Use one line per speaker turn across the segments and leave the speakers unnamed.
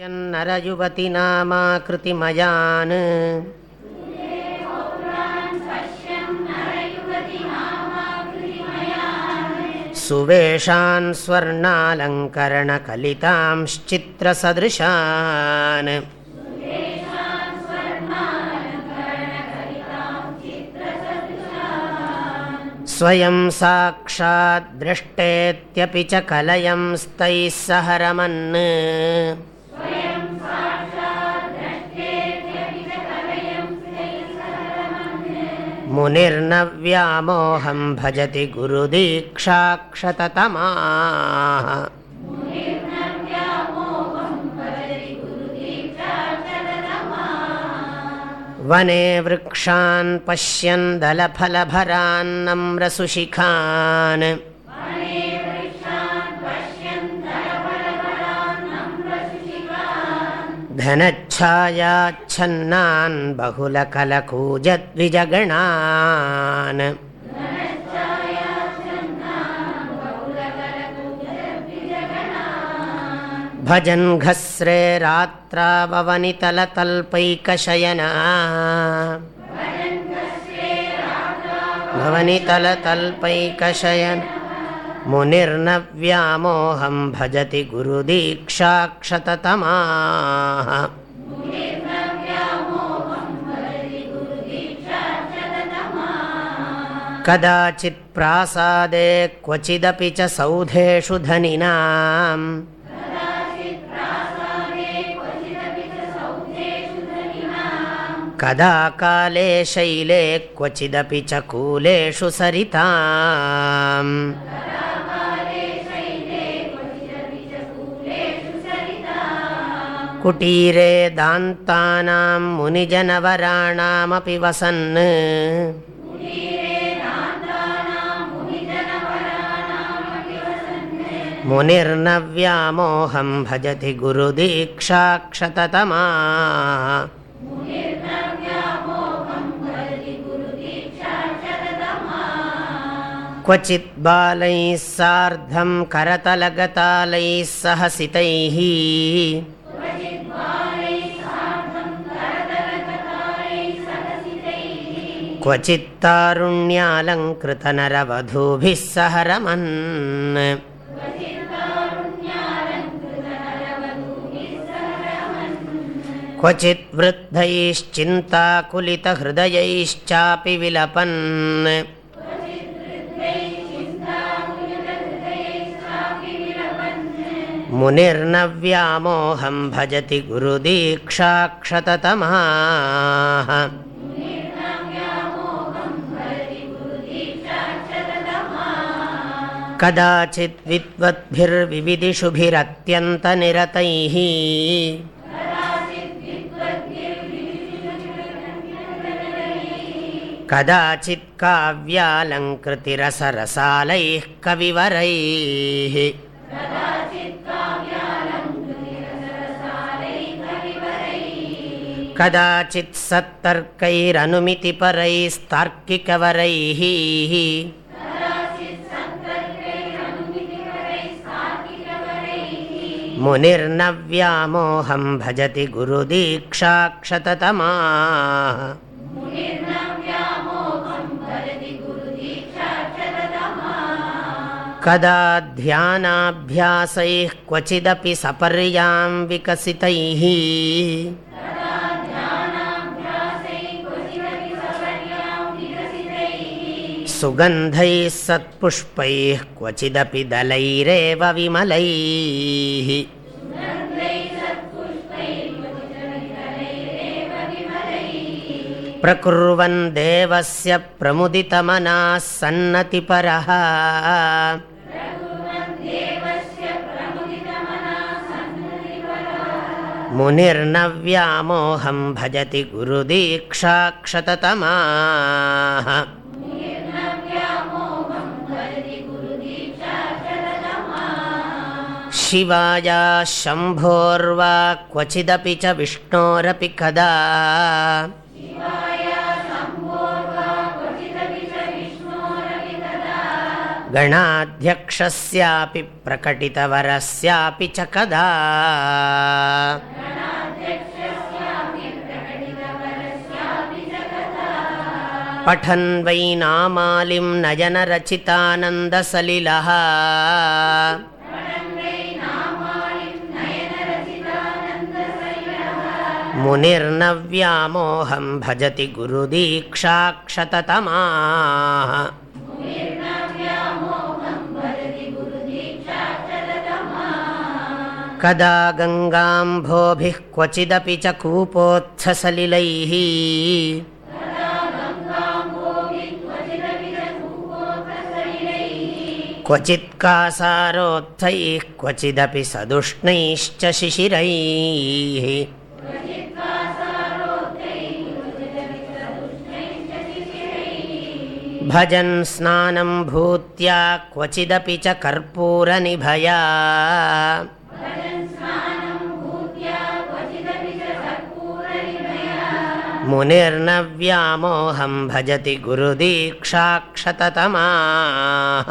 नरयुवतिनामाकृतिमयान् सुवेशान् स्वर्णालङ्करणकलितांश्चित्रसदृशान्। स्वयं साक्षाद्दृष्टेत्यपि च कलयं स्तैः सह रमन् मुनिर्न व्यामोहं भजति गुरुदीक्षाक्षततमाः। वने वृक्षान् पश्यन् दलफलभरान्नम्रसुशिखान्। धनच्छायाच्छन्नान् बहुलकलकूजद्विजगणान्। भजन् घस्रे रात्राववनितलतल्पैकशयना। भवनितलतल्पैकशयन मुनिर्न व्यामोहं भजति गुरुदीक्षाक्षततमाः। कदाचित् प्रासादे क्वचिदपि च सौधेषु धनिनाम्। कदा काले शैले क्वचिदपि च कूलेषु सरिताम् कुटीरे दान्तानां मुनिजनवराणामपि वसन्। मुनिर्न व्यामोहं भजति गुरुदीक्षाक्षततमा। क्वचित् बालैः सार्धं करतलगतालैः सहसितैः क्वचित्तारुण्यालङ्कृतनरवधूभिः सह रमन्। क्वचित् वृद्धैश्चिन्ताकुलितहृदयैश्चापि विलपन् मुनिर्न व्यामोहं भजति गुरुदीक्षाक्षततमाः। कदाचित् विद्वद्भिर्विविदिषुभिरत्यन्तनिरतैः कदाचित् काव्यालङ्कृतिरसरसालैः कविवरैः कदाचित् सत्तर्कैरनुमितिपरैस्तार्किकवरैः मुनिर्न व्यामोहं भजति गुरुदीक्षाक्षततमाः कदा ध्यानाभ्यासैः क्वचिदपि सपर्यां विकसितैः? सुगन्धैः सत्पुष्पैः क्वचिदपि दलैरेव विमलैः। प्रकुर्वन् देवस्य प्रमुदितमनाः सन्नतिपरः मुनिर्न व्यामोहं भजति गुरुदीक्षाक्षततमाः। शिवाया शम्भोर्वा क्वचिदपि च विष्णोरपि कदा गणाध्यक्षस्यापि प्रकटितवरस्यापि च कदा पठन् वै नामालिं नयनरचितानन्दसलिलः मुनिर्न व्यामोहं भजति गुरुदीक्षाक्षततमाः कदा गङ्गाम्भोभिः क्वचिदपि च कूपोत्थसलिलैः क्वचित्कासारोत्थैः क्वचिदपि सदुष्णैश्च शिशिरैः भजन् स्नानं भूत्या क्वचिदपि च कर्पूरनिभया मुनिर्न व्यामोहं भजति गुरुदीक्षाक्षततमाः।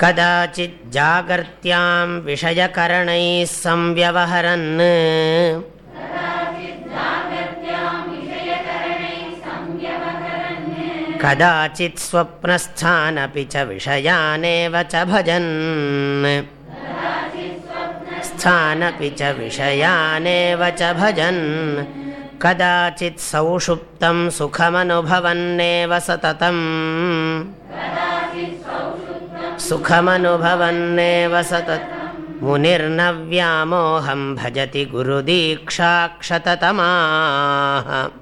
कदाचिज्जागर्त्यां विषयकरणैः संव्यवहरन्। कदाचित् स्वप्नस्थानपि च विषयानेव च स्थानपि च विषयानेव च भजन्। कदाचित् सौषुप्तं सुखमनुभवन्नेव सततम्। सुखमनुभवन्नेव सतत्। मुनिर्न व्यामोहं भजति गुरुदीक्षाक्षततमाः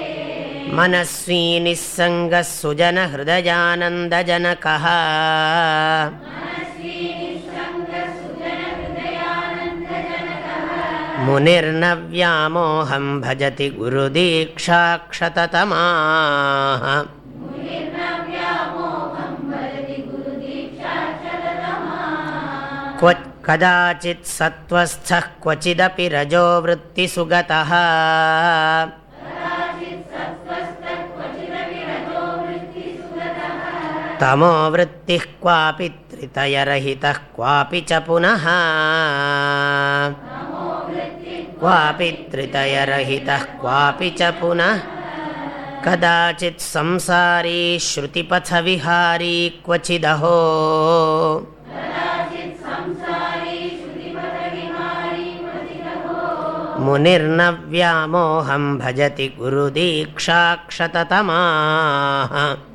मनस्वी निःसङ्गः सुजनहृदयानन्दजनकः मुनिर्न व्यामोहं भजति गुरुदीक्षाक्षततमाः। कदाचित् सत्त्वस्थः क्वचिदपि रजो तमो वृत्तिः क्वापि त्रितयरहितः क्वापि च पुनः। क्वापि त्रितयरहितः क्वापि च पुनः। कदाचित् संसारी श्रुतिपथविहारी क्वचिदहो। मुनिर्न व्यामोहं भजति गुरुदीक्षाक्षततमाः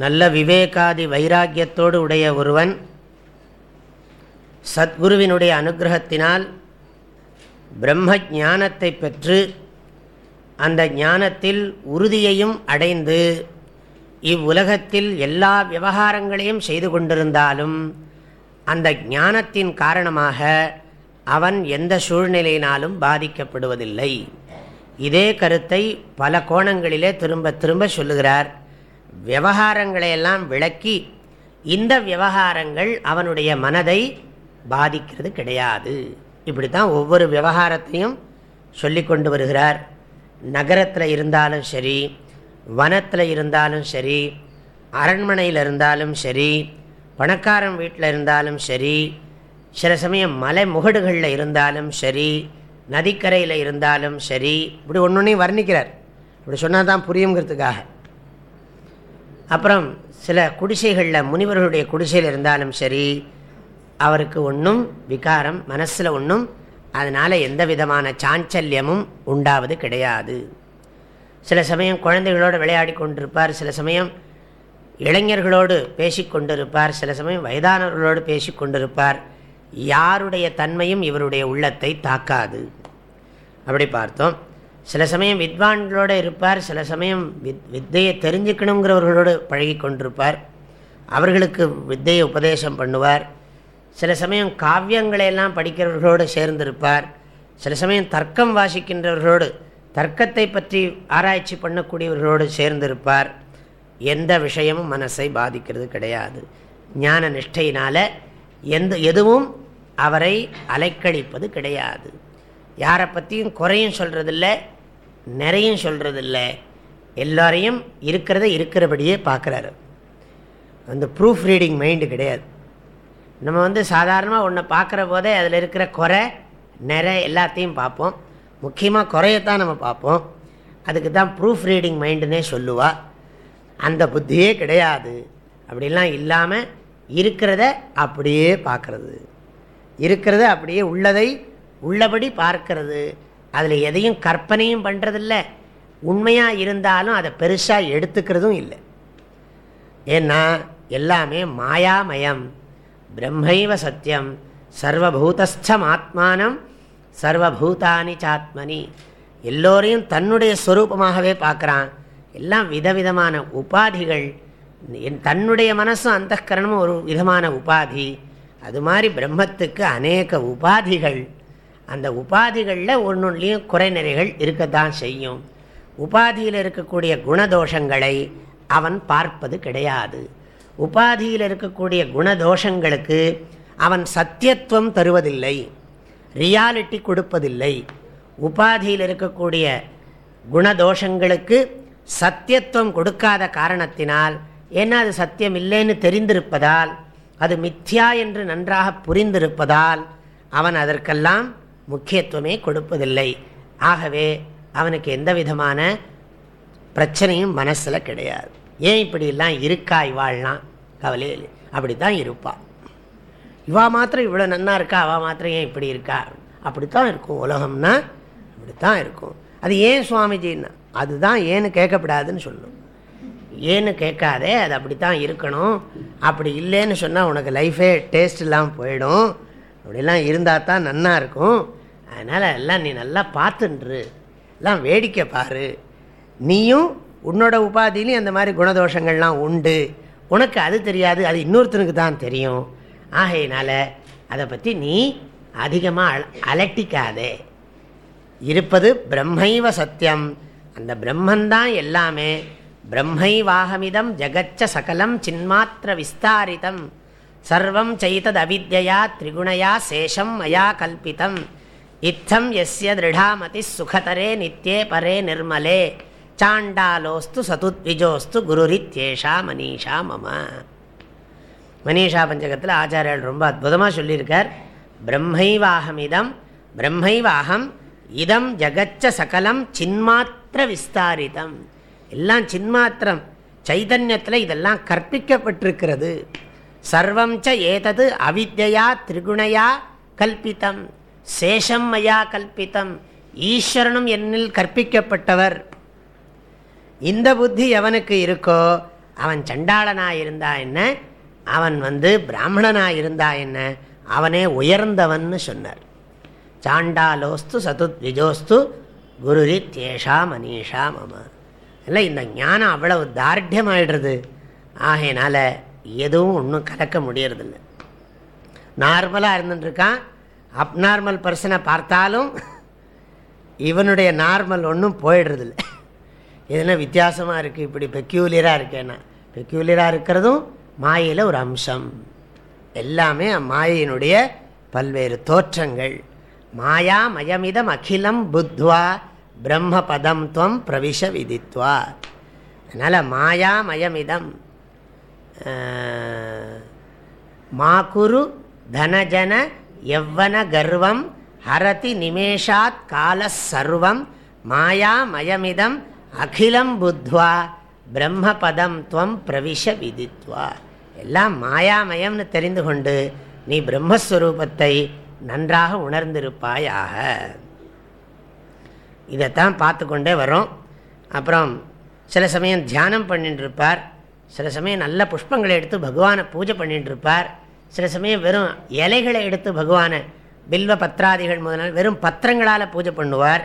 நல்ல விவேகாதி வைராக்கியத்தோடு உடைய ஒருவன் சத்குருவினுடைய அனுகிரகத்தினால் பிரம்ம ஞானத்தை பெற்று அந்த ஞானத்தில் உறுதியையும் அடைந்து இவ்வுலகத்தில் எல்லா விவகாரங்களையும் செய்து கொண்டிருந்தாலும் அந்த ஞானத்தின் காரணமாக அவன் எந்த சூழ்நிலையினாலும் பாதிக்கப்படுவதில்லை. இதே கருத்தை பல கோணங்களிலே திரும்ப திரும்ப சொல்லுகிறார். விவகாரங்களையெல்லாம் விளக்கி இந்த விவகாரங்கள் அவனுடைய மனதை பாதிக்கிறது கிடையாது. இப்படி தான் ஒவ்வொரு விவகாரத்தையும் சொல்லி கொண்டு வருகிறார். நகரத்தில் இருந்தாலும் சரி வனத்தில் இருந்தாலும் சரி அரண்மனையில் இருந்தாலும் சரி பணக்காரன் வீட்டில் இருந்தாலும் சரி சில சமயம் மலை முகடுகளில் இருந்தாலும் சரி நதிக்கரையில் இருந்தாலும் சரி இப்படி ஒன்று ஒன்றையும் வர்ணிக்கிறார். இப்படி சொன்னால் தான் புரியுங்கிறதுக்காக. அப்புறம் சில குடிசைகளில் முனிவர்களுடைய குடிசையில் இருந்தாலும் சரி அவருக்கு ஒன்றும் விகாரம் மனசில் ஒன்றும் அதனால் எந்த விதமான சாஞ்சல்யமும் உண்டாவது கிடையாது. சில சமயம் குழந்தைகளோடு விளையாடி கொண்டிருப்பார் சில சமயம் இளைஞர்களோடு பேசி கொண்டிருப்பார் சில சமயம் வயதானவர்களோடு பேசி கொண்டிருப்பார். யாருடைய தன்மையும் இவருடைய உள்ளத்தை தாக்காது. அப்படி பார்த்தோம். சில சமயம் வித்வான்களோடு இருப்பார் சில சமயம் வித் வித்தையை தெரிஞ்சுக்கணுங்கிறவர்களோடு பழகி கொண்டிருப்பார். அவர்களுக்கு வித்தையை உபதேசம் பண்ணுவார். சில சமயம் காவியங்களையெல்லாம் படிக்கிறவர்களோடு சேர்ந்திருப்பார். சில சமயம் தர்க்கம் வாசிக்கின்றவர்களோடு தர்க்கத்தை பற்றி ஆராய்ச்சி பண்ணக்கூடியவர்களோடு சேர்ந்திருப்பார். எந்த விஷயமும் மனசை பாதிக்கிறது கிடையாது. ஞான நிஷ்டையினால் எந்த எதுவும் அவரை அலைக்கழிப்பது கிடையாது. யாரை பற்றியும் குறையும் சொல்கிறதில்ல நிறையும் சொல்கிறதில்ல எல்லாரையும் இருக்கிறத இருக்கிறபடியே பார்க்குறாரு. அந்த ப்ரூஃப் ரீடிங் மைண்டு கிடையாது. நம்ம வந்து சாதாரணமாக ஒன்றை பார்க்குற போதே அதில் இருக்கிற குறை நிறை எல்லாத்தையும் பார்ப்போம். முக்கியமாக குறையத்தான் நம்ம பார்ப்போம். அதுக்கு தான் ப்ரூஃப் ரீடிங் மைண்டுன்னே சொல்லுவாள் அந்த புத்தியே கிடையாது. அப்படிலாம் இல்லாமல் இருக்கிறத அப்படியே பார்க்கறது. இருக்கிறத அப்படியே உள்ளதை உள்ளபடி பார்க்கறது. அதில் எதையும் கற்பனையும் பண்ணுறதில்ல உண்மையாக இருந்தாலும் அதை பெருசாக எடுத்துக்கிறதும் இல்லை. ஏன்னா எல்லாமே மாயாமயம். பிரம்மைவ சத்தியம். சர்வபூதஸ்தம் ஆத்மானம் சர்வபூதானி சாத்மனி. எல்லோரையும் தன்னுடைய ஸ்வரூபமாகவே பார்க்குறான். எல்லாம் விதவிதமான உபாதிகள். தன்னுடைய மனசும் அந்த கரணமும் ஒரு விதமான உபாதி. அது மாதிரி பிரம்மத்துக்கு அநேக உபாதிகள். அந்த உபாதிகளில் ஒன்றுலேயும் குறைநிறைகள் இருக்கத்தான் செய்யும். உபாதியில் இருக்கக்கூடிய குணதோஷங்களை அவன் பார்ப்பது கிடையாது. உபாதியில் இருக்கக்கூடிய குணதோஷங்களுக்கு அவன் சத்தியத்துவம் தருவதில்லை. ரியாலிட்டி கொடுப்பதில்லை. உபாதியில் இருக்கக்கூடிய குணதோஷங்களுக்கு சத்தியத்துவம் கொடுக்காத காரணத்தினால் ஏன்னா அது சத்தியம் இல்லைன்னு தெரிந்திருப்பதால் அது மித்யா என்று நன்றாக புரிந்திருப்பதால் அவன் அதற்கெல்லாம் முக்கியத்துவமே கொடுப்பதில்லை. ஆகவே அவனுக்கு எந்த விதமான பிரச்சனையும் மனசில் கிடையாது. ஏன் இப்படிலாம் இருக்கா இவாள்லாம் கவலையில் அப்படி தான் இருப்பாள் இவா மாத்திரம் இவ்வளோ நன்னா இருக்கா? அவள் மாத்திரம் ஏன் இப்படி இருக்கா? அப்படித்தான் இருக்கும் உலகம்னா. அப்படித்தான் இருக்கும். அது ஏன் சுவாமிஜின்னா? அதுதான் ஏன்னு கேட்கப்படாதுன்னு சொல்லணும் ஏன்னு கேட்காதே அது அப்படி தான் இருக்கணும். அப்படி இல்லைன்னு சொன்னால் உனக்கு லைஃபே டேஸ்ட் இல்லாமல் போயிடும். அப்படிலாம் இருந்தால் தான் நன்னா இருக்கும். அதனால் எல்லாம் நீ நல்லா பார்த்துன்று. எல்லாம் வேடிக்கை பாரு. நீயும் உன்னோட உபாதியிலையும் அந்த மாதிரி குணதோஷங்கள்லாம் உண்டு. உனக்கு அது தெரியாது அது இன்னொருத்தனுக்கு தான் தெரியும். ஆகையினால அதை பற்றி நீ அதிகமாக அலட்டிக்காதே. இருப்பது பிரம்மைவ சத்தியம் அந்த பிரம்மந்தான் எல்லாமே. பிரம்மைவாகமிதம் ஜகச்ச சகலம் சின்மாத்திர விஸ்தாரிதம். சர்வம் செய்தது அவித்யா திரிகுணையா சேஷம் மயா கல்பித்தம் இத்தம் எஸ்ய திருடாமதி சுகதரே நித்யே பரே நிர்மலே. சாண்டாலோஸ்து சதுத்விஜோஸ்து குருரித்யேஷா மனிஷா மம. மனிஷா பஞ்சகத்தில் ஆச்சாரியால் ரொம்ப அற்புதமாக சொல்லியிருக்கார். பிரம்மைவாகமிதம் பிரம்மைவாகம் இதம் ஜகச்ச சகலம் சின்மாத்திர விஸ்தாரிதம். எல்லாம் சின்மாத்திரம். சைதன்யத்தில் இதெல்லாம் கற்பிக்கப்பட்டிருக்கிறது. சர்வம் ச ஏதது அவித்யா திரிகுணையா கல்பித்தம் சேஷம் மயா கல்பித்தம் ஈஸ்வரனும் என்னில் கற்பிக்கப்பட்டவர். இந்த புத்தி எவனுக்கு இருக்கோ அவன் சண்டாளனாக இருந்தா என்ன? அவன் வந்து பிராமணனாக இருந்தா என்ன? அவனே உயர்ந்தவன் சொன்னார். சாண்டாலோஸ்து சதுத் விஜோஸ்து குருரித்யேஷா மனிஷா மம. இல்லை இந்த ஞானம் அவ்வளவு தார்டியம் ஆயிடுறது ஆகையினால எதுவும் ஒன்றும் கலக்க முடியறதில்ல. நார்மலாக இருந்துட்டுருக்கான். அப்நார்மல் பர்சனை பார்த்தாலும் இவனுடைய நார்மல் ஒன்றும் போயிடுறதில்ல. எதுனா வித்தியாசமாக இருக்குது இப்படி பெக்யூலியராக இருக்கேன்னா. பெக்யூலியராக இருக்கிறதும் மாயையில் ஒரு அம்சம். எல்லாமே மாயினுடைய பல்வேறு தோற்றங்கள். மாயா மயமிதம் அகிலம் புத்வா பிரம்மபதம் துவம் பிரவிஷ விதித்வா. அதனால் மாயா மயமிதம் மாகுரு தனஜன எவ்வன கர்வம் ஹரதி நிமேஷாத் கால சர்வம் மாயா மயமிதம் அகிலம் புத்வா பிரம்மபதம் துவம் பிரவிஷ விதித்வா. எல்லாம் மாயாமயம்னு தெரிந்து கொண்டு நீ பிரம்மஸ்வரூபத்தை நன்றாக உணர்ந்திருப்பாயாக. இதைத்தான் பார்த்து கொண்டே வரும் அப்புறம் சில சமயம் தியானம் பண்ணிட்டு இருப்பார் சில சமயம் நல்ல புஷ்பங்களை எடுத்து பகவானை பூஜை பண்ணிட்டு இருப்பார் சில சமயம் வெறும் இலைகளை எடுத்து பகவானை பில்வ பத்திராதிகள் முதலான வெறும் பத்திரங்களால் பூஜை பண்ணுவார்.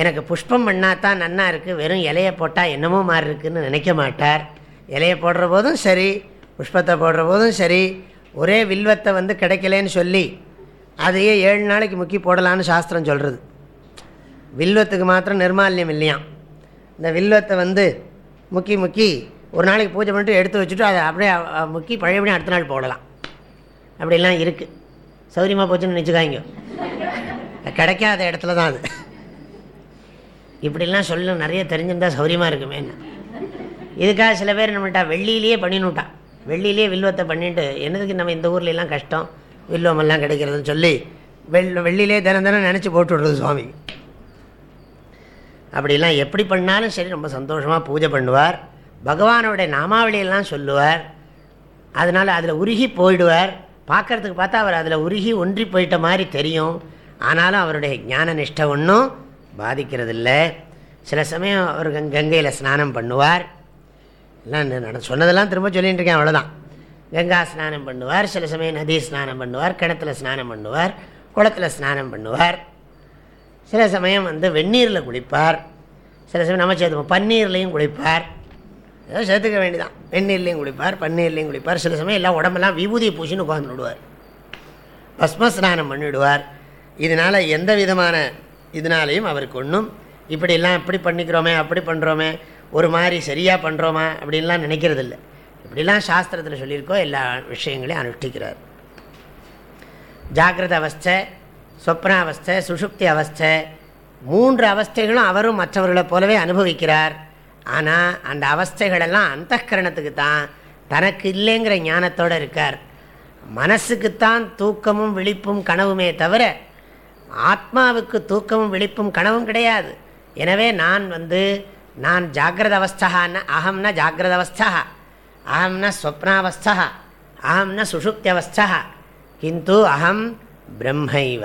எனக்கு புஷ்பம் பண்ணால் தான் நன்னா இருக்குது வெறும் இலையை போட்டால் என்னமோ மாதிரி இருக்குதுன்னு நினைக்க மாட்டார். இலையை போடுற போதும் சரி புஷ்பத்தை போடுற போதும் சரி ஒரே வில்வத்தை வந்து கிடைக்கலன்னு சொல்லி அதையே ஏழு நாளைக்கு முக்கி போடலான்னு சாஸ்திரம் சொல்கிறது வில்வத்துக்கு மாத்திரம் நிர்மால்யம் இல்லையாம் இந்த வில்வத்தை வந்து முக்கி முக்கி ஒரு நாளைக்கு பூஜை பண்ணிட்டு எடுத்து வச்சுட்டு அதை அப்படியே முக்கி பழையபடியும் அடுத்த நாள் போடலாம். அப்படிலாம் இருக்குது சௌரியமாக போச்சுன்னு நினச்சிக்காங்க கிடைக்காத இடத்துல தான் அது. இப்படிலாம் சொல்ல நிறைய தெரிஞ்சிருந்தால் சௌரியமாக இருக்குமே இதுக்காக சில பேர் நம்மள்ட்ட வெள்ளியிலேயே பண்ணினுட்டான் வெள்ளியிலேயே வில்வத்தை பண்ணிட்டு என்னதுக்கு நம்ம இந்த ஊர்லெலாம் கஷ்டம்? வில்வமெல்லாம் கிடைக்கிறதுன்னு சொல்லி வெள் வெள்ளியிலே தினம் தினம் நினச்சி போட்டு விடுறது சுவாமி. அப்படிலாம் எப்படி பண்ணாலும் சரி ரொம்ப சந்தோஷமாக பூஜை பண்ணுவார். பகவானோடைய நாமாவளியெல்லாம் சொல்லுவார். அதனால் அதில் உருகி போயிடுவார். பார்க்குறதுக்கு பார்த்தா அவர் அதில் உருகி ஒன்றி போயிட்ட மாதிரி தெரியும். ஆனாலும் அவருடைய ஞான நிஷ்டை ஒன்றும் பாதிக்கிறதில்ல. சில சமயம் அவர் கங் கங்கையில் ஸ்நானம் பண்ணுவார். எல்லாம் நட சொன்னதெல்லாம் திரும்ப சொல்லிகிட்டு இருக்கேன் அவ்வளோதான் கங்கா ஸ்நானம் பண்ணுவார் சில சமயம் நதி ஸ்நானம் பண்ணுவார் கிணத்துல ஸ்நானம் பண்ணுவார் குளத்தில் ஸ்நானம் பண்ணுவார். சில சமயம் வந்து வெந்நீரில் குளிப்பார். சில சமயம் நம்ம சேர்த்துப்போம் பன்னீர்லேயும் குளிப்பார். ஏதோ சேர்த்துக்க வேண்டியதான் வெந்நீர்லேயும் குளிப்பார் பன்னீர்லேயும் குளிப்பார். சில சமயம் எல்லாம் உடம்பெல்லாம் விபூதியை பூசின்னு உட்காந்து விடுவார். பஸ்ம ஸ்நானம் பண்ணிவிடுவார் இதனால் எந்த விதமான இதனாலையும் அவருக்கு ஒன்றும் இப்படிலாம் இப்படி பண்ணிக்கிறோமே அப்படி பண்ணுறோமே ஒரு மாதிரி சரியாக பண்ணுறோமா அப்படின்லாம் நினைக்கிறது இல்லை இப்படிலாம் சாஸ்திரத்தில் சொல்லியிருக்கோ எல்லா விஷயங்களையும் அனுஷ்டிக்கிறார். ஜாகிரத அவஸ்தை சொப்ன அவஸ்தை சுஷுப்தி அவஸ்தை மூன்று அவஸ்தைகளும் அவரும் மற்றவர்களை போலவே அனுபவிக்கிறார். ஆனால் அந்த அவஸ்தைகளெல்லாம் அந்த கரணத்துக்கு தான் தனக்கு இல்லைங்கிற ஞானத்தோடு இருக்கார். மனசுக்குத்தான் தூக்கமும் விழிப்பும் கனவுமே தவிர ஆத்மாவுக்கு தூக்கமும் விழிப்பும் கனவும் கிடையாது. எனவே நான் வந்து நான் ஜாகிரத அவஸ்தான்னு அகம்னா ஜாகிரத அவஸ்தா அகம்னா ஸ்வப்னாவஸ்தா அகம்னா சுஷுப்தியவஸ்தா கிந்து அகம் பிரம்மைவ.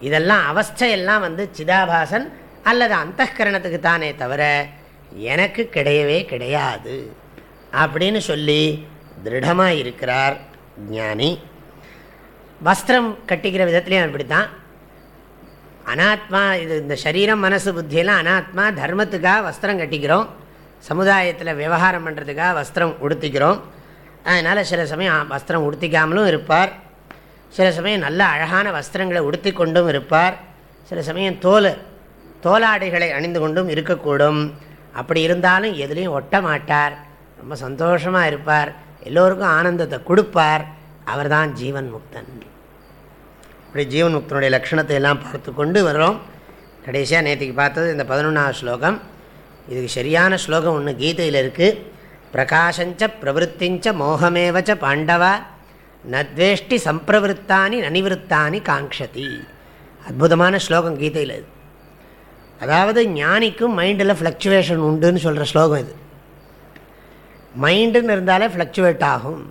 இதெல்லாம் அவஸ்தையெல்லாம் வந்து சிதாபாசன் அல்லது அந்த கரணத்துக்கு தானே தவிர எனக்கு கிடையவே கிடையாது அப்படின்னு சொல்லி திருடமாக இருக்கிறார் ஞானி. வஸ்திரம் கட்டிக்கிற விதத்துலேயும் அப்படி தான் அனாத்மா இது இந்த சரீரம் மனசு புத்தியெல்லாம் அனாத்மா தர்மத்துக்காக வஸ்திரம் கட்டிக்கிறோம். சமுதாயத்தில் விவகாரம் பண்ணுறதுக்காக வஸ்திரம் உடுத்திக்கிறோம். அதனால் சில சமயம் வஸ்திரம் உடுத்திக்காமலும் இருப்பார். சில சமயம் நல்ல அழகான வஸ்திரங்களை உடுத்தி கொண்டும் இருப்பார். சில சமயம் தோல் தோலாடைகளை அணிந்து கொண்டும் இருக்கக்கூடும். அப்படி இருந்தாலும் எதுலேயும் ஒட்ட மாட்டார். ரொம்ப சந்தோஷமாக இருப்பார். எல்லோருக்கும் ஆனந்தத்தை கொடுப்பார். அவர்தான் ஜீவன் முக்தன். இப்படி ஜீவன் முக்தனுடைய லட்சணத்தை எல்லாம் பார்த்து கொண்டு வர்றோம். கடைசியாக நேற்றுக்கு பார்த்தது இந்த பதினொன்றாவது ஸ்லோகம். இதுக்கு சரியான ஸ்லோகம் ஒன்று கீதையில் இருக்குது பிரகாஷஞ்ச பிரவருத்திஞ்ச மோகமேவச்ச பாண்டவா நத்வேஷ்டி சம்பிரவருத்தானி நனிவிருத்தானி காங்ஷதி அற்புதமான ஸ்லோகம் கீதையில் இது. அதாவது ஞானிக்கும் மைண்டில் ஃப்ளக்சுவேஷன் உண்டுன்னு சொல்கிற ஸ்லோகம் இது. மைண்டுன்னு இருந்தாலே ஃப்ளக்சுவேட் ஆகும்.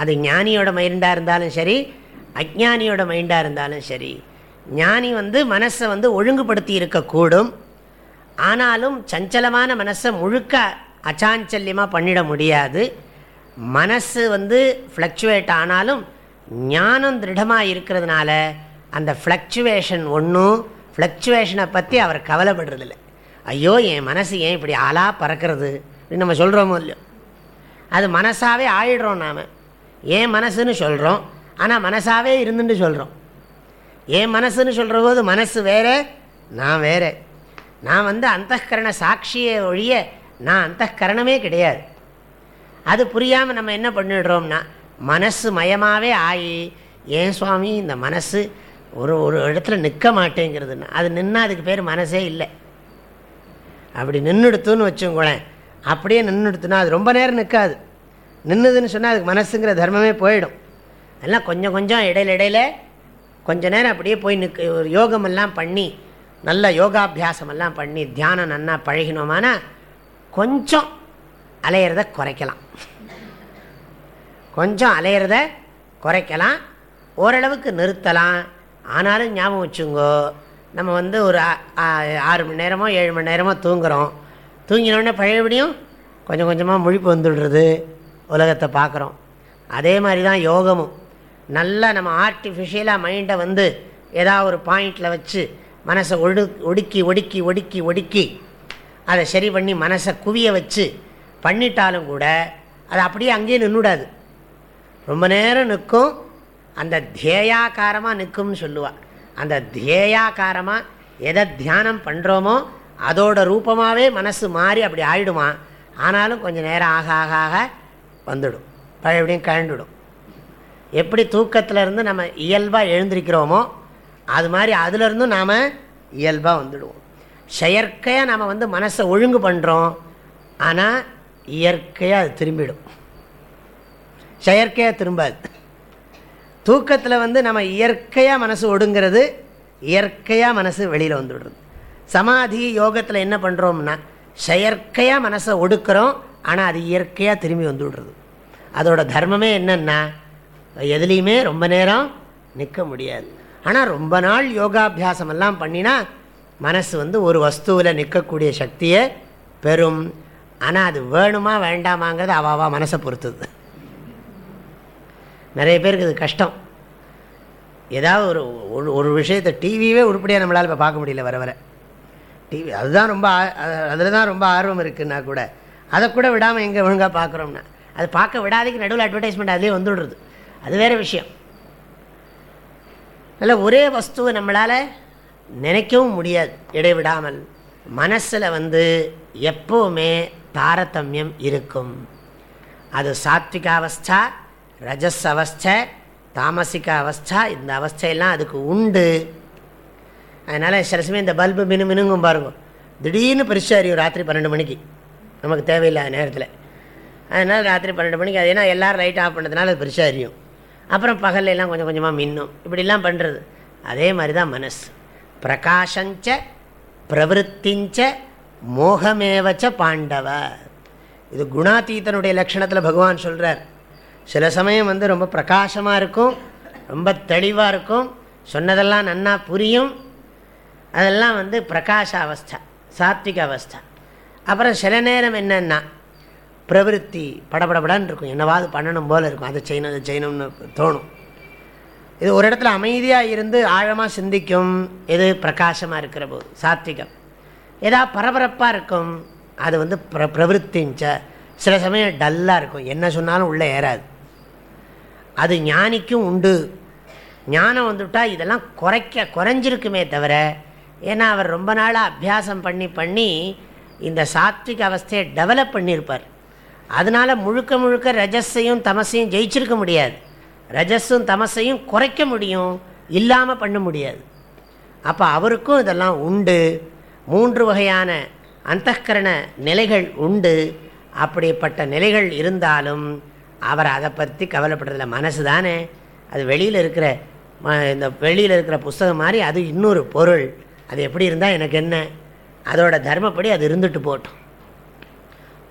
அது ஞானியோட மைண்டாக இருந்தாலும் சரி அஜானியோட மைண்டாக இருந்தாலும் சரி ஞானி வந்து மனசை வந்து ஒழுங்குபடுத்தி இருக்கக்கூடும் ஆனாலும் சஞ்சலமான மனசை முழுக்க அச்சாஞ்சல்யமாக பண்ணிட முடியாது. மனசு வந்து ஃப்ளக்சுவேட் ஆனாலும் ஞானம் திருடமாக இருக்கிறதுனால அந்த ஃப்ளக்சுவேஷன் ஒன்றும் ஃப்ளக்சுவேஷனை பற்றி அவர் கவலைப்படுறதில்ல. ஐயோ என் மனசு ஏன் இப்படி ஆளாக பறக்கிறது? அப்படின்னு நம்ம சொல்கிறோமோ இல்லையோ? அது மனசாகவே ஆயிடுறோம் நாம். ஏன் மனசுன்னு சொல்கிறோம் ஆனால் மனசாகவே இருந்துட்டு சொல்கிறோம் ஏன் மனசுன்னு சொல்கிற போது மனசு வேறு நான் வேறு. நான் வந்து அந்தகரண சாட்சியை ஒழிய நான் அந்தகரணமே கிடையாது. அது புரியாமல் நம்ம என்ன பண்ணிடுறோம்னா மனசு மயமாகவே ஆகி ஏன் சுவாமி இந்த மனசு ஒரு ஒரு இடத்துல நிற்க மாட்டேங்கிறதுன்னா. அது நின்னா அதுக்கு பேர் மனசே இல்லை. அப்படி நின்றுடுத்துன்னு வச்சுங்களேன் அப்படியே நின்றுடுத்துனா அது ரொம்ப நேரம் நிற்காது நின்றுதுன்னு சொன்னால் அதுக்கு மனசுங்கிற தர்மமே போயிடும். அதெல்லாம் கொஞ்சம் கொஞ்சம் இடையில இடையில கொஞ்ச நேரம் அப்படியே போய் நிற்க ஒரு யோகமெல்லாம் பண்ணி நல்ல யோகாபியாசமெல்லாம் பண்ணி தியானம் நன்னா பழகினோமானா கொஞ்சம் அலையிறத குறைக்கலாம். கொஞ்சம் அலையிறத குறைக்கலாம். ஓரளவுக்கு நிறுத்தலாம். ஆனாலும் ஞாபகம் வச்சுங்கோ நம்ம வந்து ஒரு ஆறு மணி நேரமோ ஏழு மணி நேரமோ தூங்குகிறோம் தூங்கினோடனே பழையபடியும் கொஞ்சம் கொஞ்சமாக முழிப்பு வந்துடுறது உலகத்தை பார்க்குறோம். அதே மாதிரி தான் யோகமும். நல்லா நம்ம ஆர்டிஃபிஷியலாக மைண்டை வந்து ஏதாவது ஒரு பாயிண்டில் வச்சு மனசை ஒடு ஒடுக்கி ஒடுக்கி ஒடுக்கி ஒடுக்கி அதை சரி பண்ணி மனசை குவிய வச்சு பண்ணிட்டாலும் கூட அது அப்படியே அங்கேயே நின்றுடாது ரொம்ப நேரம் நிற்கும். அந்த தியேயாக்காரமாக நிற்கும்னு சொல்லுவாள் அந்த தியேயாக்காரமாக எதை தியானம் பண்ணுறோமோ அதோட ரூபமாகவே மனசு மாறி அப்படி ஆயிடுமா? ஆனாலும் கொஞ்சம் நேரம் ஆக ஆக ஆக வந்துடும். பழையபடியும் கழண்டுடும். எப்படி தூக்கத்திலேருந்து நம்ம இயல்பாக எழுந்திருக்கிறோமோ அது மாதிரி அதுலேருந்தும் நாம் இயல்பாக வந்துடுவோம். செயற்கையாக நம்ம வந்து மனசை ஒழுங்கு பண்ணுறோம் ஆனால் இயற்கையாக அது திரும்பிடும். செயற்கையாக திரும்பாது. தூக்கத்தில் வந்து நம்ம இயற்கையாக மனசு ஒடுங்கிறது இயற்கையாக மனசு வெளியில் வந்துவிடுறது சமாதி யோகத்தில் என்ன பண்ணுறோம்னா செயற்கையாக மனசை ஒடுக்கிறோம் ஆனால் அது இயற்கையாக திரும்பி வந்து விடுறது அதோட தர்மமே என்னென்னா எதுலேயுமே ரொம்ப நேரம் நிற்க முடியாது. ஆனால் ரொம்ப நாள் யோகாபியாசம் எல்லாம் பண்ணினா மனசு வந்து ஒரு வஸ்துவில் நிற்கக்கூடிய சக்தியை பெறும். ஆனால் அது வேணுமா வேண்டாமாங்கிறது அவாவா மனசை பொறுத்தது. நிறைய பேருக்கு இது கஷ்டம். ஏதாவது ஒரு ஒரு ஒரு விஷயத்தை டிவியே உருப்படியாக நம்மளால் இப்போ பார்க்க முடியல வர வர. டிவி அதுதான் ரொம்ப அதில் தான் ரொம்ப ஆர்வம் இருக்குன்னா கூட அதை கூட விடாமல் எங்கே ஒழுங்காக பார்க்குறோம்னா அது பார்க்க விடாதீங்க நடுவில் அட்வர்டைஸ்மெண்ட் அதுலேயே வந்துடுறது. அது வேறு விஷயம். அதில் ஒரே வஸ்துவை நம்மளால் நினைக்கவும் முடியாது இடைவிடாமல். மனசில் வந்து எப்போவுமே தாரதமியம் இருக்கும். அது சாத்விக அவஸ்தா ரஜஸ் அவஸ்தை தாமசிக்க அவஸ்தா இந்த அவஸ்தையெல்லாம் அதுக்கு உண்டு. அதனால் சில சமயம் இந்த பல்பு மினு மினுங்கும் பாருங்க. திடீர்னு பரிசாக அறியும் ராத்திரி பன்னெண்டு மணிக்கு. நமக்கு தேவையில்லாத நேரத்தில். அதனால் ராத்திரி பன்னெண்டு மணிக்கு அது ஏன்னா எல்லோரும் லைட் ஆஃப் பண்ணதுனால அது பெருசாக அறியும். அப்புறம் பகல்லாம் கொஞ்சம் கொஞ்சமாக மின்னும். இப்படிலாம் பண்ணுறது அதே மாதிரி தான் மனசு. பிரகாஷஞ்ச பிரவருத்திஞ்ச மோகமேவச்ச பாண்டவ. இது குணாதீத்தனுடைய லட்சணத்தில் பகவான் சொல்கிறார் சில சமயம் வந்து ரொம்ப பிரகாசமாக இருக்கும் ரொம்ப தெளிவாக இருக்கும் சொன்னதெல்லாம் நன்னா புரியும். அதெல்லாம் வந்து பிரகாஷ அவஸ்தா சாத்விக அவஸ்தா அப்புறம் சில நேரம் என்னென்னா பிரவருத்தி படபடபடான்னு இருக்கும். என்னவாது பண்ணணும் போல் இருக்கும். அதை செய்யணும் அதை செய்யணும்னு தோணும். இது ஒரு இடத்துல அமைதியாக இருந்து ஆழமாக சிந்திக்கும். எது பிரகாசமாக இருக்கிற போது சாத்விகம். ஏதாவது பரபரப்பாக இருக்கும். அது வந்து பிர பிரவருத்திஞ்ச சில சமயம் டல்லாக இருக்கும். என்ன சொன்னாலும் உள்ளே ஏறாது. அது ஞானிக்கும் உண்டு. ஞானம் வந்துவிட்டால் இதெல்லாம் குறைக்க குறைஞ்சிருக்குமே தவிர ஏன்னா அவர் ரொம்ப நாளாக அபியாசம் பண்ணி பண்ணி இந்த சாத்விக அவஸ்தையை டெவலப் பண்ணியிருப்பார். அதனால் முழுக்க முழுக்க ரஜஸையும் தமசையும் ஜெயிச்சிருக்க முடியாது. ரஜஸும் தமசையும் குறைக்க முடியும் இல்லாமல் பண்ண முடியாது. அப்போ அவருக்கும் இதெல்லாம் உண்டு. மூன்று வகையான அந்தகரண நிலைகள் உண்டு. அப்படிப்பட்ட நிலைகள் இருந்தாலும் அவர் அதை பற்றி கவலைப்படுறதில்ல மனசு தானே. அது வெளியில் இருக்கிற இந்த வெளியில் இருக்கிற புஸ்தகம் மாதிரி அது இன்னொரு பொருள். அது எப்படி இருந்தால் எனக்கு என்ன? அதோட தர்மப்படி அது இருந்துட்டு போட்டோம்.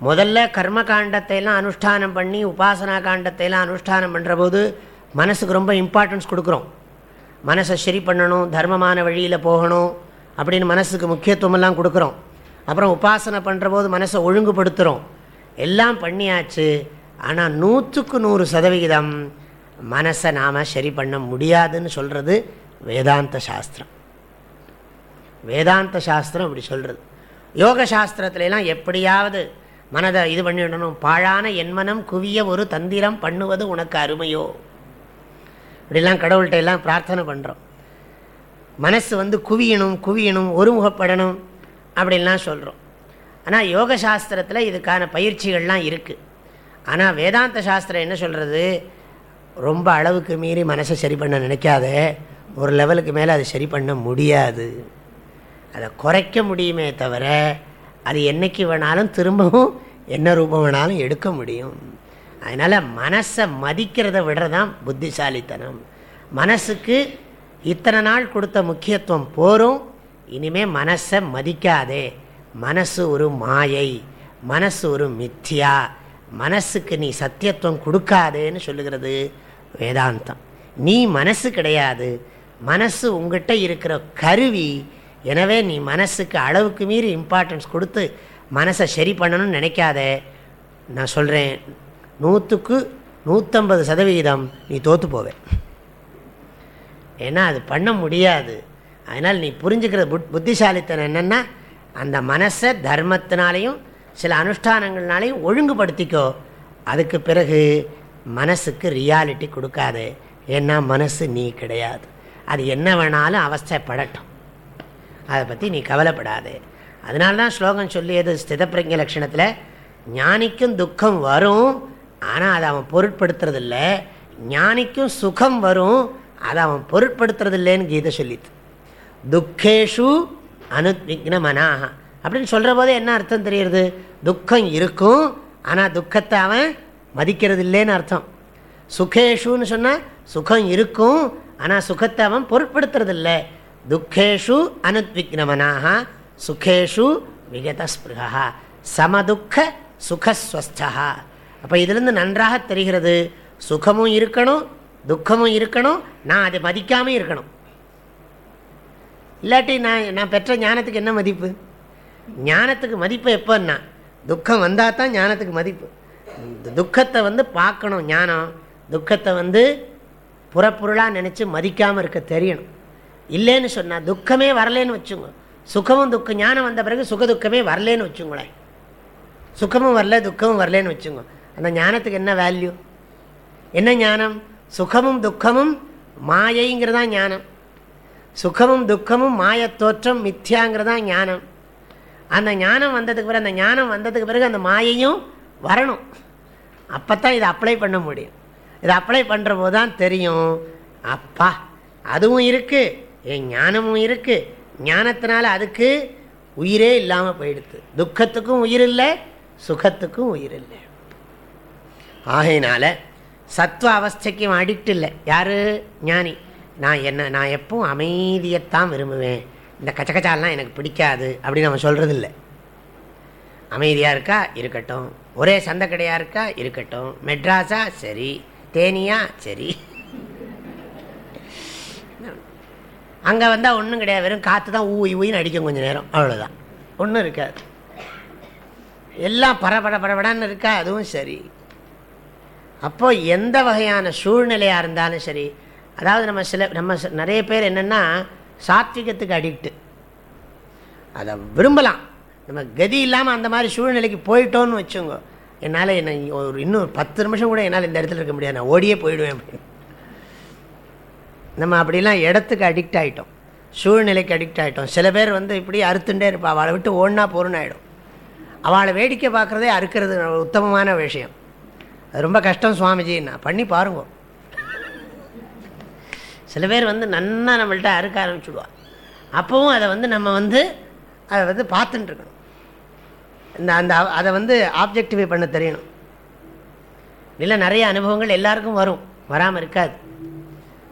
முதல்ல கர்ம காண்டத்தையெல்லாம் அனுஷ்டானம் பண்ணி உபாசனா காண்டத்தையெல்லாம் அனுஷ்டானம் பண்ணுற போது மனசுக்கு ரொம்ப இம்பார்ட்டன்ஸ் கொடுக்குறோம். மனசை சரி பண்ணணும் தர்மமான வழியில் போகணும் அப்படின்னு மனசுக்கு முக்கியத்துவமெல்லாம் கொடுக்குறோம். அப்புறம் உபாசனை பண்ணுற போது மனசை ஒழுங்குபடுத்துகிறோம் எல்லாம் பண்ணியாச்சு. ஆனால் நூற்றுக்கு நூறு சதவிகிதம் மனசை நாம் சரி பண்ண முடியாதுன்னு சொல்கிறது வேதாந்த சாஸ்திரம். வேதாந்த சாஸ்திரம் அப்படி சொல்கிறது யோக சாஸ்திரத்துலலாம் எப்படியாவது மனதை இது பண்ணிடணும். பாழான என்மனம் குவிய ஒரு தந்திரம் பண்ணுவது உனக்கு அருமையோ? இப்படிலாம் கடவுள்கிட்ட எல்லாம் பிரார்த்தனை பண்ணுறோம் மனசு வந்து குவியணும் குவியணும் ஒருமுகப்படணும் அப்படின்லாம் சொல்கிறோம் ஆனால் யோக சாஸ்திரத்தில் இதுக்கான பயிற்சிகள்லாம் இருக்குது ஆனால் வேதாந்த சாஸ்திரம் என்ன சொல்கிறது ரொம்ப அளவுக்கு மீறி மனசை சரி பண்ண நினைக்காத. ஒரு லெவலுக்கு மேலே அதை சரி பண்ண முடியாது. அதை குறைக்க முடியுமே தவிர அது என்றைக்கு வேணாலும் திரும்பவும் என்ன ரூபம் வேணாலும் எடுக்க முடியும். அதனால் மனசை மதிக்கிறத விடுறதான் புத்திசாலித்தனம். மனசுக்கு இத்தனை நாள் கொடுத்த முக்கியத்துவம் போரும் இனிமேல் மனசை மதிக்காதே. மனசு ஒரு மாயை மனசு ஒரு மித்யா மனசுக்கு நீ சத்தியத்துவம் கொடுக்காதேன்னு சொல்லுகிறது வேதாந்தம். நீ மனசு கிடையாது. மனசு உங்ககிட்ட இருக்கிற கருவி எனவே நீ மனசுக்கு அளவுக்கு மீறி இம்பார்ட்டன்ஸ் கொடுத்து மனசை சரி பண்ணணும்னு நினைக்காத. நான் சொல்கிறேன் நூற்றுக்கு நூற்றம்பது சதவிகிதம் நீ தோற்று போவேன் ஏன்னா அது பண்ண முடியாது. அதனால் நீ புரிஞ்சுக்கிற புத் புத்திசாலித்தனம் என்னென்னா அந்த மனசை தர்மத்தினாலையும் சில அனுஷ்டானங்கள்னாலையும் ஒழுங்குபடுத்திக்கோ. அதுக்கு பிறகு மனசுக்கு ரியாலிட்டி கொடுக்காது. ஏன்னா மனசு நீ கிடையாது. அது என்ன வேணாலும் அவஸ்தைப்படட்டும். அதை பற்றி நீ கவலைப்படாது. அதனால்தான் ஸ்லோகம் சொல்லியது ஸ்திதப்பிரஜ லட்சணத்தில் ஞானிக்கும் துக்கம் வரும் ஆனால் அதை அவன் பொருட்படுத்துறதில்ல. ஞானிக்கும் சுகம் வரும் அதை அவன் பொருட்படுத்துறதில்லைன்னு கீதை சொல்லிது துக்கேஷு அனுத்விக்ன மனாக அப்படின்னு சொல்கிற போதே என்ன அர்த்தம் தெரியுது துக்கம் இருக்கும் ஆனால் துக்கத்தை அவன் மதிக்கிறது இல்லைன்னு அர்த்தம். சுகேஷுன்னு சொன்னால் சுகம் இருக்கும் ஆனால் சுகத்தை அவன் பொருட்படுத்துறதில்ல. துக்கேஷு அனுத்விக்னமனாக சுகேஷு விகதஸ்பிருகா சமதுக்க சுகஸ்வஸ்தா அப்போ இதுலேருந்து நன்றாக தெரிகிறது சுகமும் இருக்கணும் துக்கமும் இருக்கணும் நான் அதை மதிக்காமல் இருக்கணும். இல்லாட்டி நான் நான் பெற்ற ஞானத்துக்கு என்ன மதிப்பு? ஞானத்துக்கு மதிப்பு எப்போன்னா துக்கம் வந்தால் தான் ஞானத்துக்கு மதிப்பு. துக்கத்தை வந்து பார்க்கணும் ஞானம். துக்கத்தை வந்து புறப்பொருளாக நினச்சி மதிக்காமல் இருக்க தெரியணும். இல்லைன்னு சொன்னால் துக்கமே வரலேன்னு வச்சுங்க. சுகமும் துக்கம் ஞானம் வந்த பிறகு சுக துக்கமே வரலேன்னு வச்சுங்களேன். சுகமும் வரல துக்கமும் வரலேன்னு வச்சுங்க. அந்த ஞானத்துக்கு என்ன வேல்யூ என்ன ஞானம்? சுகமும் துக்கமும் மாயைங்கிறதான் ஞானம். சுகமும் துக்கமும் மாயத்தோற்றம் மித்யாங்கிறதான் ஞானம். அந்த ஞானம் வந்ததுக்கு பிறகு அந்த ஞானம் வந்ததுக்கு பிறகு அந்த மாயையும் வரணும். அப்போ தான் இதை அப்ளை பண்ண முடியும். இதை அப்ளை பண்ணுற போது தான் தெரியும். அப்பா அதுவும் இருக்குது என் ஞானமும் இருக்குது ஞானத்தினால அதுக்கு உயிரே இல்லாமல் போயிடுது துக்கத்துக்கும் உயிர் இல்லை சுகத்துக்கும் உயிர் இல்லை ஆகையினால சத்துவ அவஸ்தைக்கும் அடிக்ட் இல்லை யார்? ஞானி. நான் என்ன நான் எப்பவும் அமைதியைத்தான் விரும்புவேன். இந்த கச்சக்கச்சாலாம் எனக்கு பிடிக்காது அப்படின்னு நம்ம சொல்கிறது இல்லை அமைதியாக இருக்கா? இருக்கட்டும். ஒரே சந்தை கடையாக இருக்கா? இருக்கட்டும். மெட்ராஸா? சரி. தேனியா? சரி. அங்கே வந்தால் ஒன்றும் கிடையாது. வெறும் காற்று தான் ஊய் ஊயின்னு அடிக்கும் கொஞ்சம் நேரம். அவ்வளோதான் ஒன்றும் இருக்காது. எல்லாம் பரபட பரபடன்னு இருக்கா? அதுவும் சரி. அப்போது எந்த வகையான சூழ்நிலையாக இருந்தாலும் சரி அதாவது நம்ம சில நம்ம நிறைய பேர் என்னென்னா சாத்விகத்துக்கு அடிக்ட்டு அதை விரும்பலாம். நம்ம கதி இல்லாமல் அந்த மாதிரி சூழ்நிலைக்கு போயிட்டோன்னு வச்சுங்க என்னால் என்ன ஒரு இன்னும் பத்து நிமிஷம் கூட என்னால் இந்த இடத்துல இருக்க முடியாது. நான் ஓடியே போயிடுவேன் அப்படின்னு. நம்ம அப்படிலாம் இடத்துக்கு அடிக்ட் ஆகிட்டோம் சூழ்நிலைக்கு அடிக்ட் ஆகிட்டோம் சில பேர் வந்து இப்படி அறுத்துட்டே இருப்பா. அவளை விட்டு ஓடினா பொருணாயிடும் ஆகிடும் அவளை வேடிக்கை பார்க்குறதே அறுக்கிறது உத்தமமான விஷயம். அது ரொம்ப கஷ்டம் சுவாமிஜின்னா. பண்ணி பாருங்க. சில பேர் வந்து நன்னா நம்மள்கிட்ட அறுக்க ஆரம்பிச்சுடுவா. அப்போவும் அதை வந்து நம்ம வந்து அதை வந்து பார்த்துட்டுருக்கணும் இந்த அந்த அதை வந்து ஆப்ஜெக்டிஃபை பண்ண தெரியணும். இல்லை நிறைய அனுபவங்கள் எல்லாருக்கும் வரும். வராமல் இருக்காது.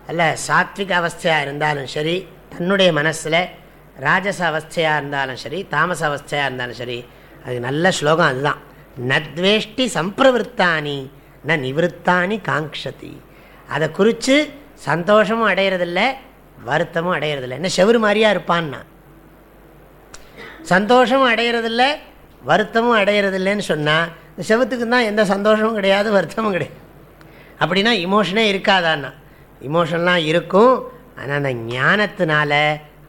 அல்ல சாத்விக அவஸ்தையாக இருந்தாலும் சரி தன்னுடைய மனசில் ராஜச அவஸ்தையாக இருந்தாலும் சரி தாமச அவஸ்தையாக இருந்தாலும் சரி அது நல்ல ஸ்லோகம் அதுதான். நத்வேஷ்டி சம்பிரவருத்தானி ந நிவத்தானி காங்ஷதி அதை குறித்து சந்தோஷமும் அடையிறதில்ல வருத்தமும் அடையிறதில்ல. என்ன செவரு மாதிரியா இருப்பான்னா? சந்தோஷமும் அடையிறதில்ல வருத்தமும் அடையிறதில்லைன்னு சொன்னால் இந்த செவத்துக்கு தான் எந்த சந்தோஷமும் கிடையாது வருத்தமும் கிடையாது. அப்படின்னா இமோஷனே இருக்காதான்னா? இமோஷன்லாம் இருக்கும் ஆனால் அந்த ஞானத்தினால